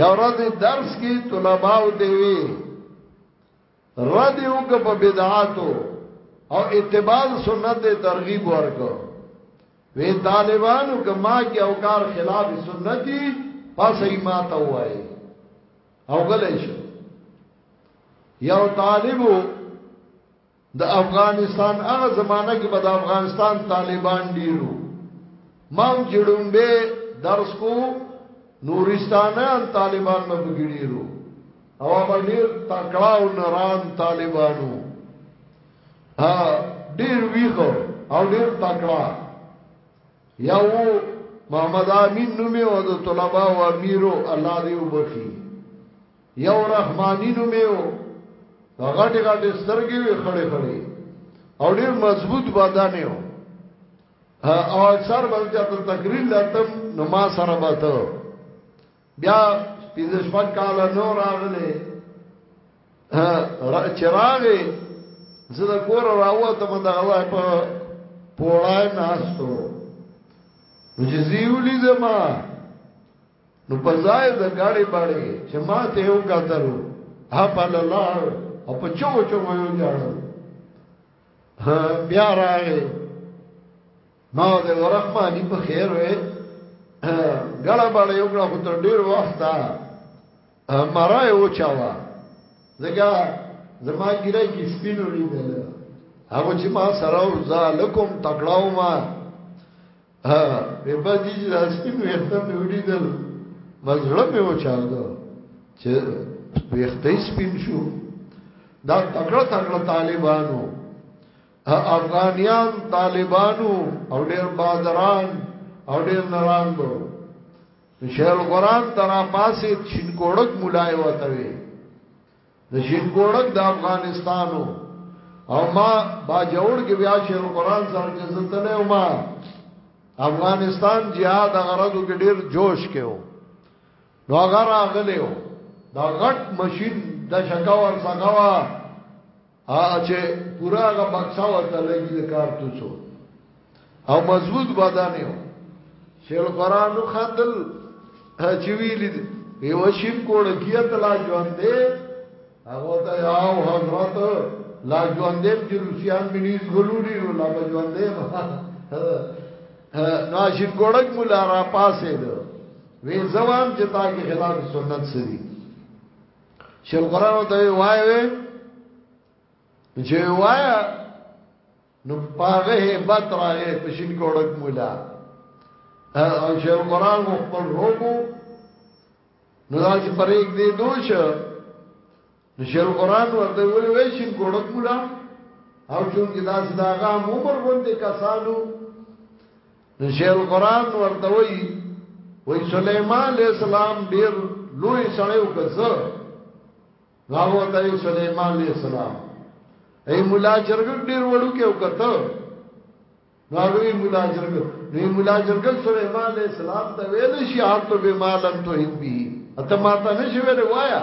یو ورځ درس کې طلباء ته وی رد یو کو په بدعاتو او اتباع سنت ترغیب ورکو وی طالبانو کما کې او کار خلاف سنتي پس یې ما ته وای او غلې شو یو طالبو د افغانستان هغه زمانہ کې به د افغانستان طالبان ډیرو ما هم جوړومبه درس کو نورستانان طالبان به بګړیرو او هغه ډیر تکړه او نران طالبانو ها ډیر ویخو او ډیر تکړه یو محمد امین نومي او د طلباء او امیرو الله دې وبخي یو رحمانی نومیو دا غټی غټی سترګی وی خړی خړی او ډیر مضبوط بدن یو او اکثر بس جاته تقریر لاتم نو ما سره باته بیا پینځه شپږ کال نو راغله را چراغه زه د کور راوته مده الله په پوړای ناستو چې زیولی زما نو په ځای د غاړې باندې چې ما ته یو قاتل هپل لار او په چو چو یو جاړو بیا راغی ما د ورحمانی په خیر وې غړا باندې یو کړه خو تر ډیر وخت مرای او چاوا زګا زما ګیره کې سپینو لیدل هغه چې ما سره او زالکم تکړاو ما ها په باندې چې اسکین ویته مې ولیدل مزړه مې وچاوده چې ویخته سپین شو دا تکړه تکړه طالبانو افغانیان طالبانو او ډېر بادران او ډېر نران دو شیخ القرآن ترا پاسې شین کوړک مولای وته وی د شینګوړک د افغانستانو او ما با جوړ کې بیا شیر قران سره چې زتلې او ما افغانستان jihad غرضو کې ډیر جوش کېو نو هغه راغلیو دا غټ ماشين د شکاور څنګه ا چې پورا غ بکسا ورته لګي د کار توڅو او مضبوط بدانه و شیل قران خندل چې ویل دی و شیم کوړ کیه تلا ژوند دی هغه ته او حضرت لا ژوند دی چې روسیان بنیز غلوړي نو لا ژوند دی نو شیم کوړک مولا را پاسې ده وی زوام چې تا کې خلاف سنت سری چې القرآن ته وایي وي چې وایي نو پاغه هبت راغې پښین کوړک مولا او چې القرآن مو خپل روغو نو دا چې پرېګ دی دوش نو چې القرآن ورته ویل وې شین کوړک مولا او چون کې دا صداغه عمر باندې کسانو نو شیخ القران ورته وی وی سليمان عليه السلام ډیر لوی سړی وکړه هغه ته سليمان عليه السلام ای مولا جرګ ډیر وړو کې وکړه نو هغه مولا جرګ نو مولا جرګ سليمان عليه السلام ته ویل شي حالت به مالن تو هندي اته ماته نشوي وایا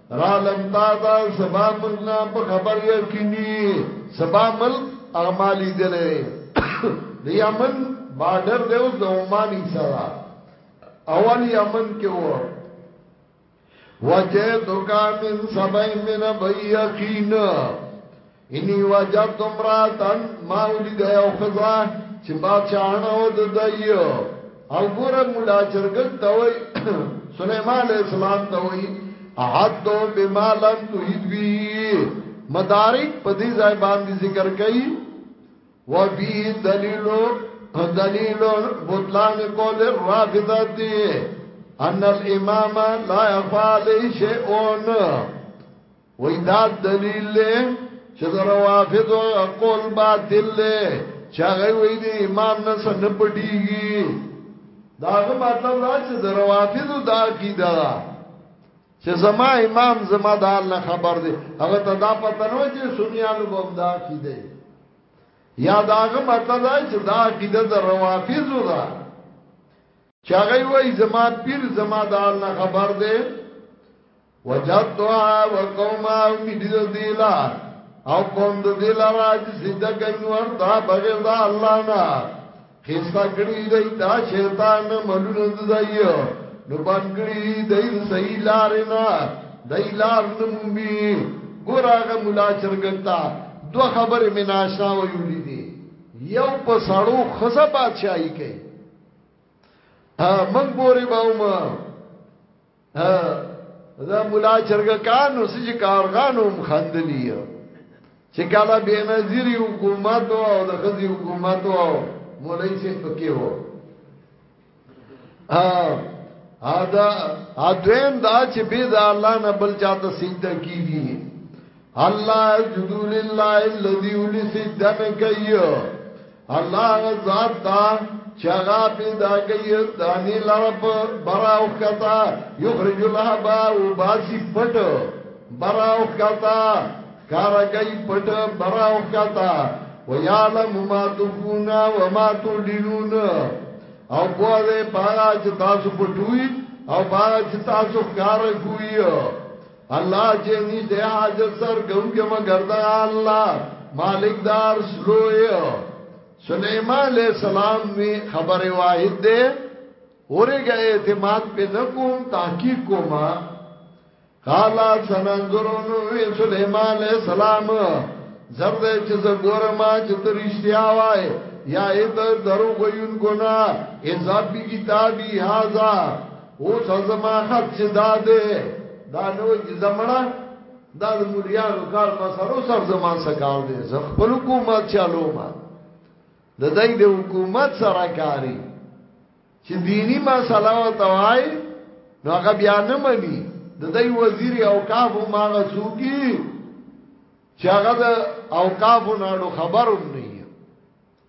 رالم تا تا سبا ملنا په خبر یقینی سبا ملک اعمالی دلې د یمن بارډر دی اوس د عمان سره اول یمن کې و وجه تو کا من سبای من بی یقین انی وجدت امراتن ما ولید یو خزا چې بادشاہان او د دایو او ګور مولا چرګل ته وای سليمان عليه السلام ته وای احد بما لم تهد بي مدارک په دې ځای باندې ذکر کړي و بي دلیلو دلیل بطلان قول الرافضه دي ان الامام لا يفعل شيئون وای دا دلیل له چې دروافض قول باطل له چا غي وای دی امام نه سن پټیږي داغه مطلب دا چې دروافض دا کیدا چې زما امام زما د الله خبر دی هغه ته دا پته نه چې سنیانو بم دا کیدی یا داغه مطلب دا چې دا کیده د روافض دا چاغی وای زما پیر زما دار نه خبر ده وجدتها وقوما من ذیلا او قوم د دې لاره چې سیدا کوي نور دا بغیر دا الله نه خستا کړی دی دا شیطان ملونه دایو نو باندې کړی دی صحیح لار نه دای لار نه مونږی ګورغه مولا چرګتا دو خبر مناشا ویلی دی یو په سړو خزه بادشاہي کوي من پوری باوم دا مولا چرګکانو سج کارغانو مخندلی چې کالا به نظیر حکومت او د غزي حکومت او مولای سي پکې وو ا ادا ادم دا چې به دا الله نه بل چاته سجده کیږي الله جدو لله الذي ولسی دم کوي الله ذات تا چغا پیدا کوي دانی لرب براو کتا یخرج الهبا و باسی پټ براو کتا کارا کوي پټ براو کتا و یعلم ما تخون و ما تولینون او پوه پاگا چه تاسو پټوی او پاگا چه تاسو کارا کوئی الله چې نشته حاجت سر کوم کې مگر دا الله مالک دار سلوی سلیمان علیہ السلام وی خبر واحد دے اورګه اعتماد په نکوم تحقیق کوما قالا سننظرون وی سلیمان علیہ السلام زرد چې زګورم چې ترشتیا وای یا ایت درو غیون کو نا اذا بی کتابی هاذا او څزما خط چې دا ده دا نو چې زمړه دا د مليانو کار ما سره سر زما سکار دي زه خپل حکومت چالو ما د دای د حکومت سره کاری چې دینی مسله او توای نو هغه بیا نه مني د دای وزیر اوقاف ما غسوږي چې هغه د اوقاف نه خبروم نه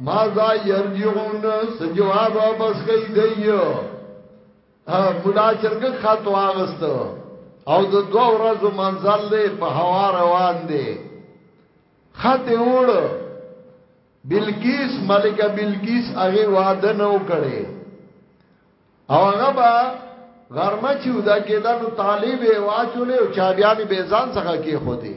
ماذا يرجعون سجواب بس کوي دی مولا چرګ خاتو اغست او د دوه ورځو منزل دی په هوا روان دی خاطه وړ بلقیس ملکه بلقیس هغه وعده نو کړي او هغه با غرمه چې ودا کېدل طالب واچولې او چابيان به ځان څخه کې خو دي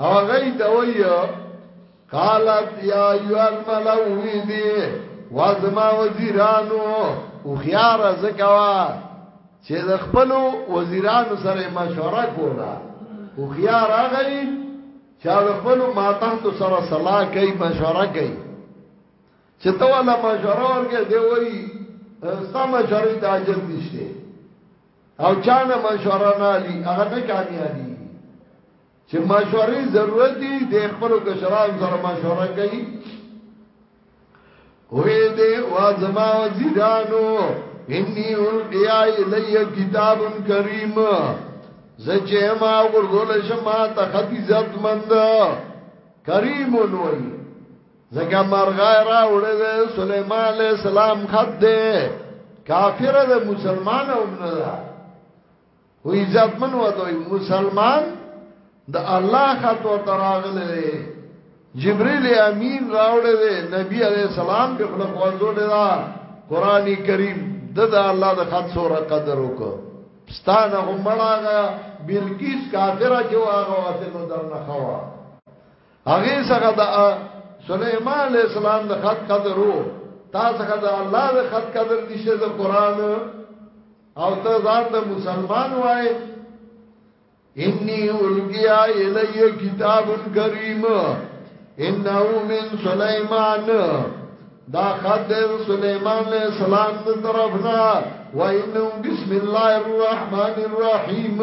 او غي ته وي قالت یا ایو الملوی دی وازما وزیرانو او خيار زکوا چې د خپل وزیرانو سره مشوره کولا او خيار غي چې د خپل ماتحت سره صلاح کوي مشوره کوي چې ته ولا مشوره ورکې دی وای ستا مشوره ته اجر نشته او چانه مشوره نه لي هغه نه کامیابی چې مشورې ضرورت دي د خپل کشران سره مشوره کوي وې دې وازما وزیرانو انی القیا الی کتاب کریم زچه ما ورغول شما ته خدي عزت مند کریم وای زګه مرغا را وړه سليمان عليه السلام خد دې کافر د مسلمان هم نه و عزت من و دوی مسلمان د الله خطو تراغله جبريل امين راوړل دی نبی عليه السلام په خپل خوځو دی دا قران کریم د الله د خط سره قدر وکړه ستانه هم مړاغه بلکیس کافره چې واغه وته نو درنه خوا هغه څنګه د سليمان عليه السلام د خط قدر وو تا څنګه د الله د خط قدر نشه د قران او ته ځان ته مسلمان وای انی القیا الی کتاب کریم انه من سلیمان دا خط سلیمان علیہ السلام دے طرفنا و انہو بسم اللہ الرحمن الرحیم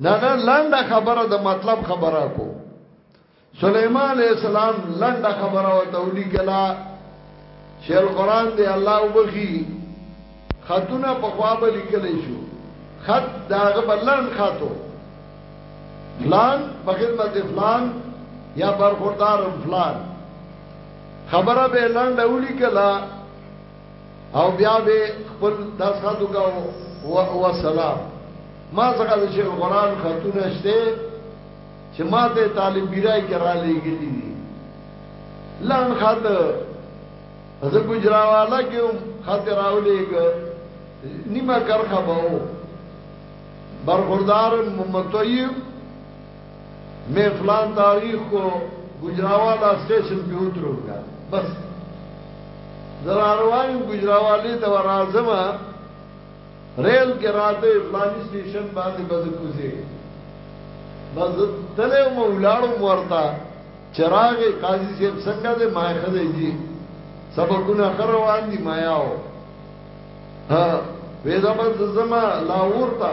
نه نه لنډه خبره د مطلب خبره کو سليمان عليه السلام لنډه خبره او تولی کلا شیل قران دی الله وبخي خطونه په خوا به لیکل شو خط داغه بلن خاتو فلان په خدمت فلان یا برخوردار فلان خبره به لاندې ولیکلا او بیا به خپل درس خاتو کا و سلام ما څنګه د شیخ القران خاتونه شته چې ما ته طالب ګرای کرا لګی دي لن خط از ګجراواله کې خط راولېګ نیمه کرخه باو برخوردار محمد طیب میں فلان تاریخ کو گجراوالا سٹیشن پہ اتروں گا بس زه را روان یم ګجراوالې ته راځم ریل کې راته فلاني سټیشن باندې بز کوزي بز تله مو ولاړو ورتا چراغ قاضي صاحب څنګه دې ما خزه دي سبقونه خروان دي ما یاو ها وې زما زما لاور ته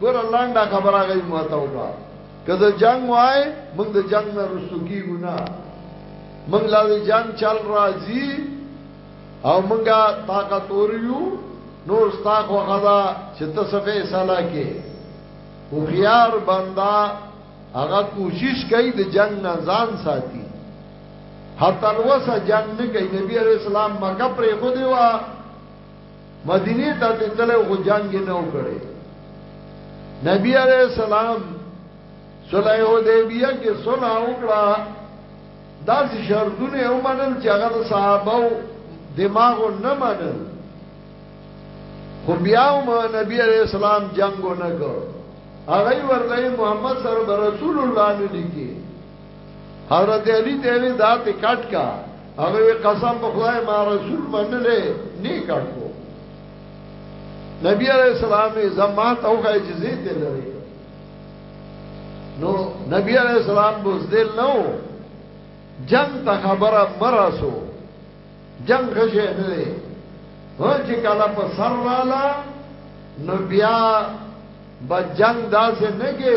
ګور الله دا خبره غي ماته وکا کله جنگ وای موږ د جنگ نه رسو کیږو نه موږ لا د جنگ چل راځي او موږ طاقت وریو نور ستا خو غدا چې ته صفه سالا کې خو خيار بندا هغه کوشش کوي د جنگ نه ځان ساتي حتی الوسه جنگ نه کوي نبی عليه السلام مکه پرې خو دی وا مدینه ته تللی خو جنگ یې نه وکړي نبی علیہ السلام صلح حدیبیه کې صلح وکړه دا چې شرطونه یې ومنل چې هغه صحابه دماغ نه منل خو بیا هم نبی علیہ السلام جنگ نه کړ هغه ورته محمد سره رسول الله نه لیکي حضرت علی ته وی دا ته کټ کا هغه قسم په خدای ما رسول منلې نه کټ کو نبی علیہ السلام زما ته وخه اجازه ته لري نو نبی علیہ السلام بوزدل نو جنگ ته خبره مراسو جنگ غشه نه دی هو چې کله په سر والا نو بیا با جنگ داسې نه کې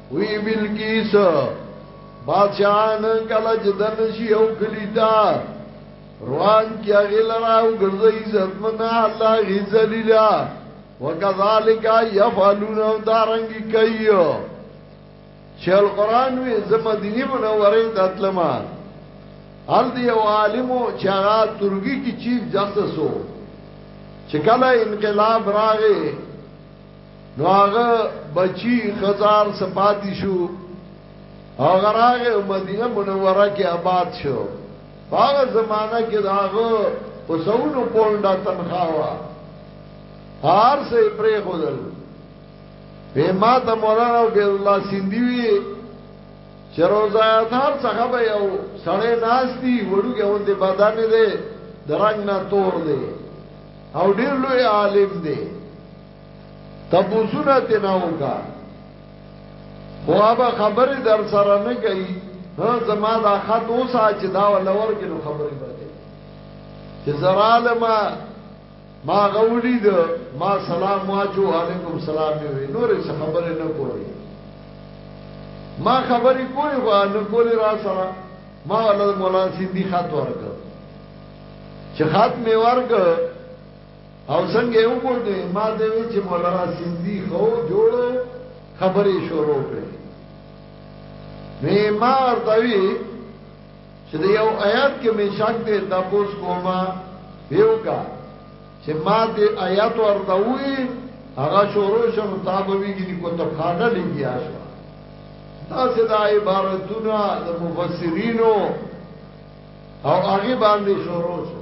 وی بلقیس بادشاہان کله چې دنشي او کلیتا روان کی هغه لرا او ګرځي عزت منا الله غي ذلیلا وکذالک یفعلون دارنګ کوي شیخ قران وی زمدینی منوره تطلما هر دی او عالمو چې هغه ترګي کی چیف جسټس وو چې کله انقلاب راغی نو هغه بچی خزار سپاتی شو هغه راغه مدینه منوره کې آباد شو هغه زمانہ کې داغه په سونو پونډه تنخواه وا هر څه پرې خدل به ما ته مولانا عبد الله سیندی وی چروزات هر څخه به یو سړی ناشتي وړوګه وندې بدن دې درنګ نه تور دې او ډیر لوی عالم دې تبوسونه تناوکا خو هغه خبره در سره نه کوي ها زما دا خط اوسه چې دا ولور کې نو خبره به چې زراله ما ما غوړی د ما سلام واچو علیکم سلام وی نور څه خبره نه کوي ما خبرې کوي خو نه کوي را سره ما ولر مولا سیندی خط ورک چې خط می ورک او څنګه یې وکړ نو ما ته وې چې مولانا سیندی خو جوړو خبرې شروع کړې نو ما ورته وی چې د یو آیات کې مې شک دی تاسو کومه ویوګه چې ما دې آیات ورته وی هغه شروع شم تاسو ویګی کو ته خانه لګی آشو تاسو دا عبارتونه د مفسرینو او هغه باندې شروع شو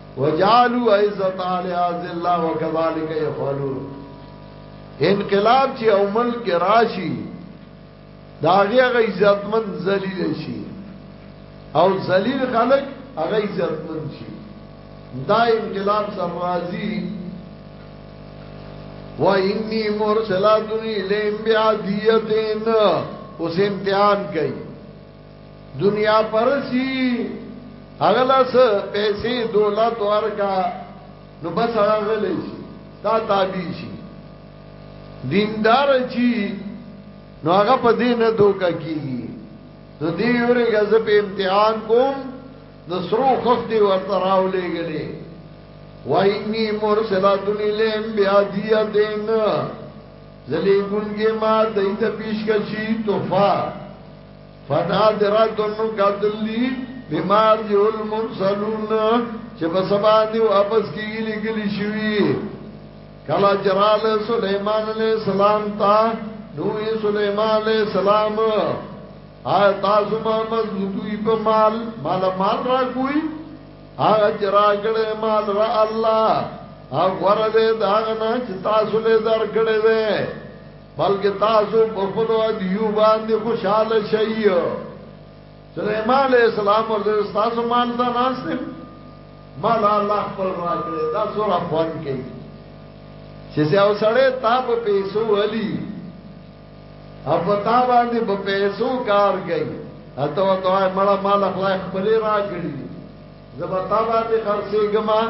وجعلوا عزت علیها ذلہ وکذالک یفعلون انقلاب چې او ملک راشي دا هغه عزتمن ذلیل شي او ذلیل خلق هغه عزتمن شي دا انقلاب سرازی و انی مرسلاتنی لیم بیادیتین اس امتحان کئی دنیا پرسی اغلا سه پیسې دولت ورکا نو بس هغه غلې شي تا تابع شي دیندار چی نو هغه په دې نه دوکا کیږي نو دې یوري غز په امتحان کوم نو سرو خفتي ورته راولې غلې وایمی مرسلات لیم بیا دیا دین زلیگون گی ما دیتا پیش کشی توفا فنادرات نو قتلی بمار دی المرسلون چې په سبا دی واپس کیږي لګلی شوی کلا جرال سليمان عليه السلام تا نو سليمان عليه السلام آ تاسو ما مزدوی په مال مال مال را کوئی آ جرا کړه مال را الله او ورده داغنا چې تاسو له در کړه بلکې تاسو په خپل دیو باندې خوشاله شئ سليمان عليه السلام ورته تاسو مال ته ناشته مال الله خپل راکړي دا سورہ خوان کې چې څو سړې تاب پیسو ولي اب تا باندې په پیسو کار کوي اته وته مړه مال خپل راکړي زبتا باندې خرڅې ګمان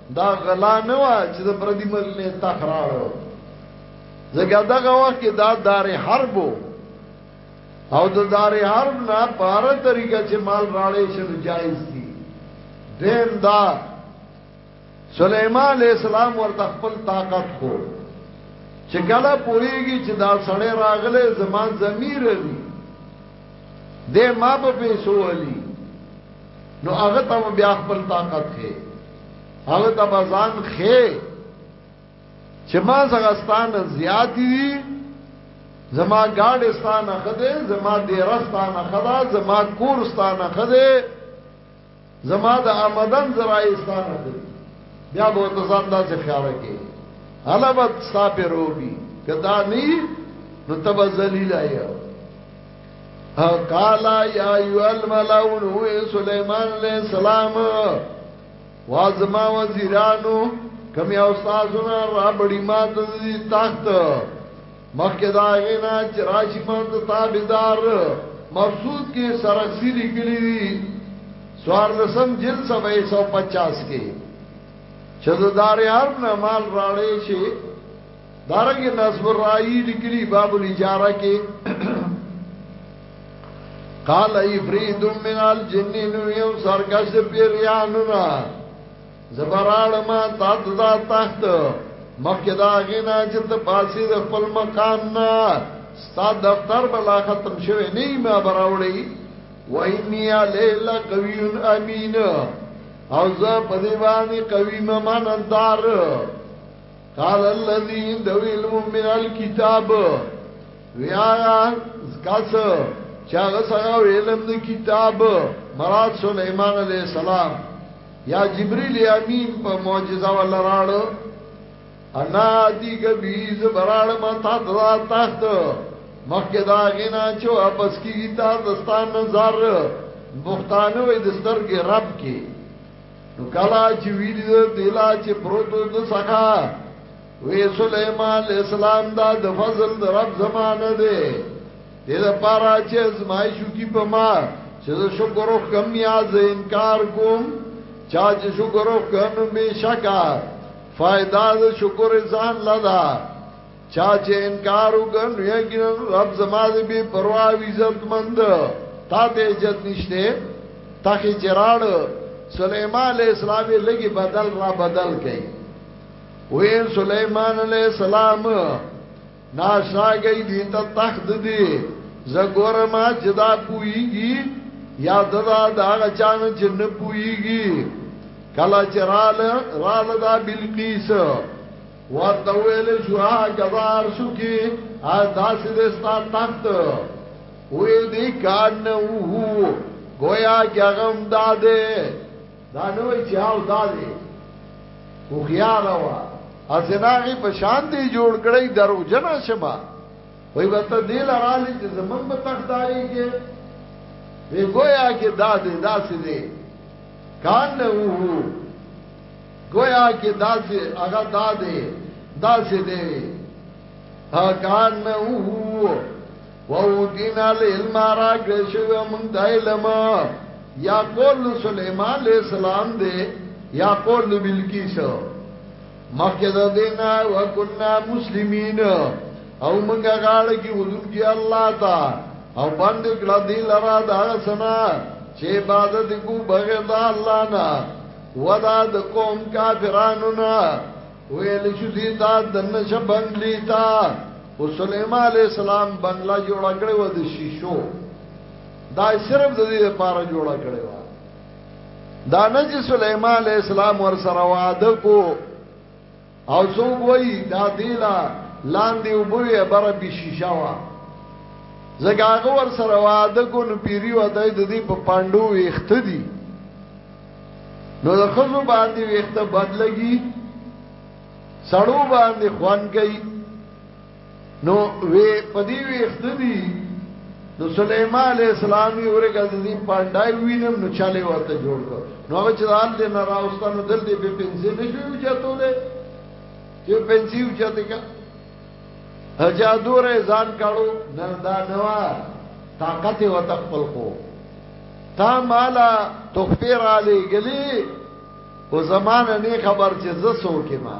دا غلا نه و چې د پردي مل نه تکرار زګا دغه وخت کې دا دار حرب او د دار حرب نه پار طریقه چې مال راړې شنو جایز دي دیم دا سليمان عليه السلام ورته خپل طاقت کو چې کله پوریږي چې دا سړی راغله زمان ضمیر دی د ما په پیسو علی نو هغه ته بیا خپل طاقت خې هغه ته بزان خې چې ما زغستان زیات دي زما ګاډستان خده زما دیرستان خدا زما کورستان خده زما د آمدن زرایستان خده بیا به تزان دا څه خیال کې علامت ستا پر روبي کدا ني نو تب ذلیل ایو قال يا ايها الملأ نو سليمان عليه السلام وازما وزيرانو کم یو سازونه را بڑی ما ته دی تخت مخکې دا غینا چې راشي ما ته تابعدار مقصود کې سرخسی لیکلی دی سوار لسم جل سوی سو پچاس کې چې دا دارې حرب نه مال راړې شي دارنګ نصب الرای لیکلی باب الاجاره کې قال افرید من الجن یو سرکش پیریانو نا زبرال ما تا دا تخت مخکې دا غینا چې ته پاسې د خپل مکان نه ستا دفتر بلا ختم شوی نه ما براوړی ویني علی لقوی امین او زه په دی باندې قوی ممندار قال الذين دویل من الكتاب ویا کس چاغه سره علم د کتاب مراد سليمان عليه السلام یا جبريل امين په معجزه ولا راړو انا دی کبیز براړ ما تا درا تخت مخکې دا غینا چې واپس کیږي تا دستان نظر بوختانه وي دستر کې رب کې نو کلا چې ویل دلا چې پروتو د سخا وی سليمان اسلام دا د فضل د رب زمانه دی دې د پارا چې زمایشو کی په ما چې شکر او کم یا ز انکار کوم چا چې شکر او کم به شکا فائدہ د شکر ځان لدا چا چې انکار وکړ نو یقینا رب زما دې بے پروا وي عزت مند تا ته عزت نشته تا کې چراړ سليمان عليه السلام لګي بدل را بدل کړي وې سليمان عليه السلام ناشا گئی دی تا تخت دی زګور ما جدا پويږي یا ددا دا غچان چې نه پويږي کلا چرال رال دا بلقیس ورته ویل شو هغه بار شو کې داسې د ستا تخت وې دې کار نه وو گویا کې غم دادې دا نو چې او دادې خو خيار وا ازناغي په شان دی جوړ کړی درو جنا شما وای وته دې لارالې چې زمون په تختاري کې وی گویا کې دادې داسې دې کار نه وو گویا کې داسې هغه دادې داسې دې کان نه وو وو دین العلم را ګرځو موږ د علم یا قول سليمان عليه السلام دې یا قول بلقیس مخکې د دینا وکنا مسلمین او موږ غاړه کې ودون کې الله تا او باندې کړه دې لرا دا سنا چې عبادت کو بغیر د الله نه ودا د قوم کافرانو نه ویل شو دي تا د نشه بنگلی تا او سليمان عليه السلام بنگلا جوړ کړي و د شیشو دا صرف د دې لپاره جوړ کړي و دا نه چې سليمان عليه السلام ور سره واده کو او څوک وای دا دیلا لاندې وبوي بره به شیشه وا زګه هغه ور سره واده کو نو پیری وته د دې په پاندو ویخت دي نو د خزو باندې ویخت بدلږي سړو باندې خوان گئی نو وی پدی ویخت دی نو سلیمان علیہ السلامی ورګل دی پاندای وینم نو چاله ورته جوړ کړ نو هغه چې حال دې نه راوستانو دل دې په پنځه نشو چاته دې چې پنځه یو چاته کا جادو رې ځان کړو نه دا نوا طاقت و تخپل کو تا مالا تخفیر علی گلی و زمان نی خبر چه زسو که ما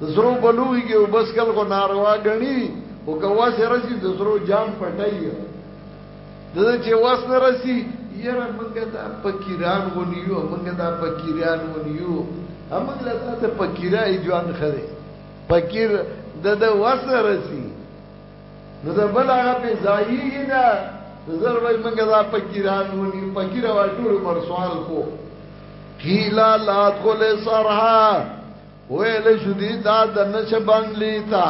زرو په لوی کې وبس کل خو ناروا غني او کوا سره رسی د زرو جام پټای د چې واس نه رسی یره منګه دا فقیران ونیو منګه دا فقیران ونیو امګ له تاسو فقیره ایجوان خره فقیر د د واس نه رسی نو دا بل هغه په ځایږي نه زر وای منګه دا فقیران ونیو فقیر وا ټول مرسوال کو قیلا لا تقول سرها ویل شو دی تا د نشه باندې تا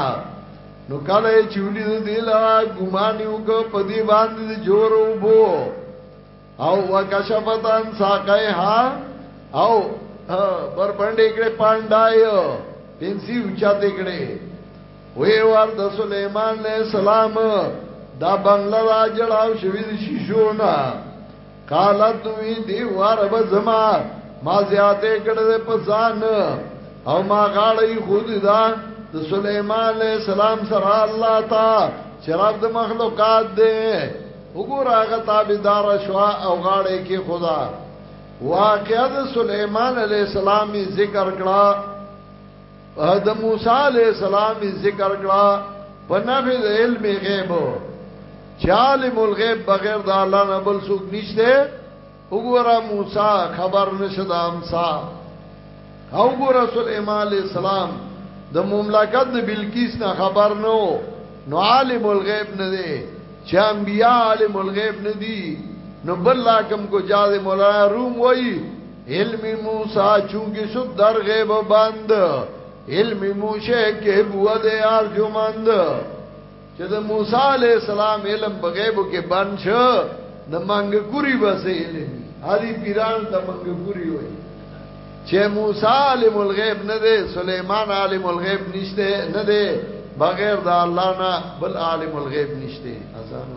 نو کله چې ولې د دې لا ګمان یو کو په دې باندې جوړ وبو او وکشفتان ساقای ها او بر باندې کړه پاندای پنسی اوچاته کړه وی ور د سليمان عليه السلام دا بنگلا راجړاو شوی شیشو نه قالت وی دی وارب زما ما زیاته کړه په ځان او ما غاړی خود دا د سليمان عليه السلام سره الله تا شراب د مخلوقات دی وګور هغه تابعدار شوا او غاړی کې خدا واقعا د سليمان عليه السلام ذکر کړه د موسی علی السلام ذکر کړه په نفي د علم غیب چې عالم الغیب بغیر د الله نه بل څوک نشته وګوره موسی خبر نشه د امسا او وګوره سليمان علی السلام د مملکت د بلقیس نه خبر نو نو عالم الغیب نه دی چې انبیا عالم الغیب نه دی نو بل لا کوم کو جاز مولا روم وایي علم موسی چونکی سب در غیب بند علم موسی کې بو دې ارجمند چې د موسی علی السلام علم په غیب کې بند شو د منګ ګوري بسې علم هدي پیران د منګ ګوري وای چې موسی عالم الغیب نه دی سليمان عالم الغیب نشته نه دی بغیر د الله نه بل عالم الغیب نشته اذان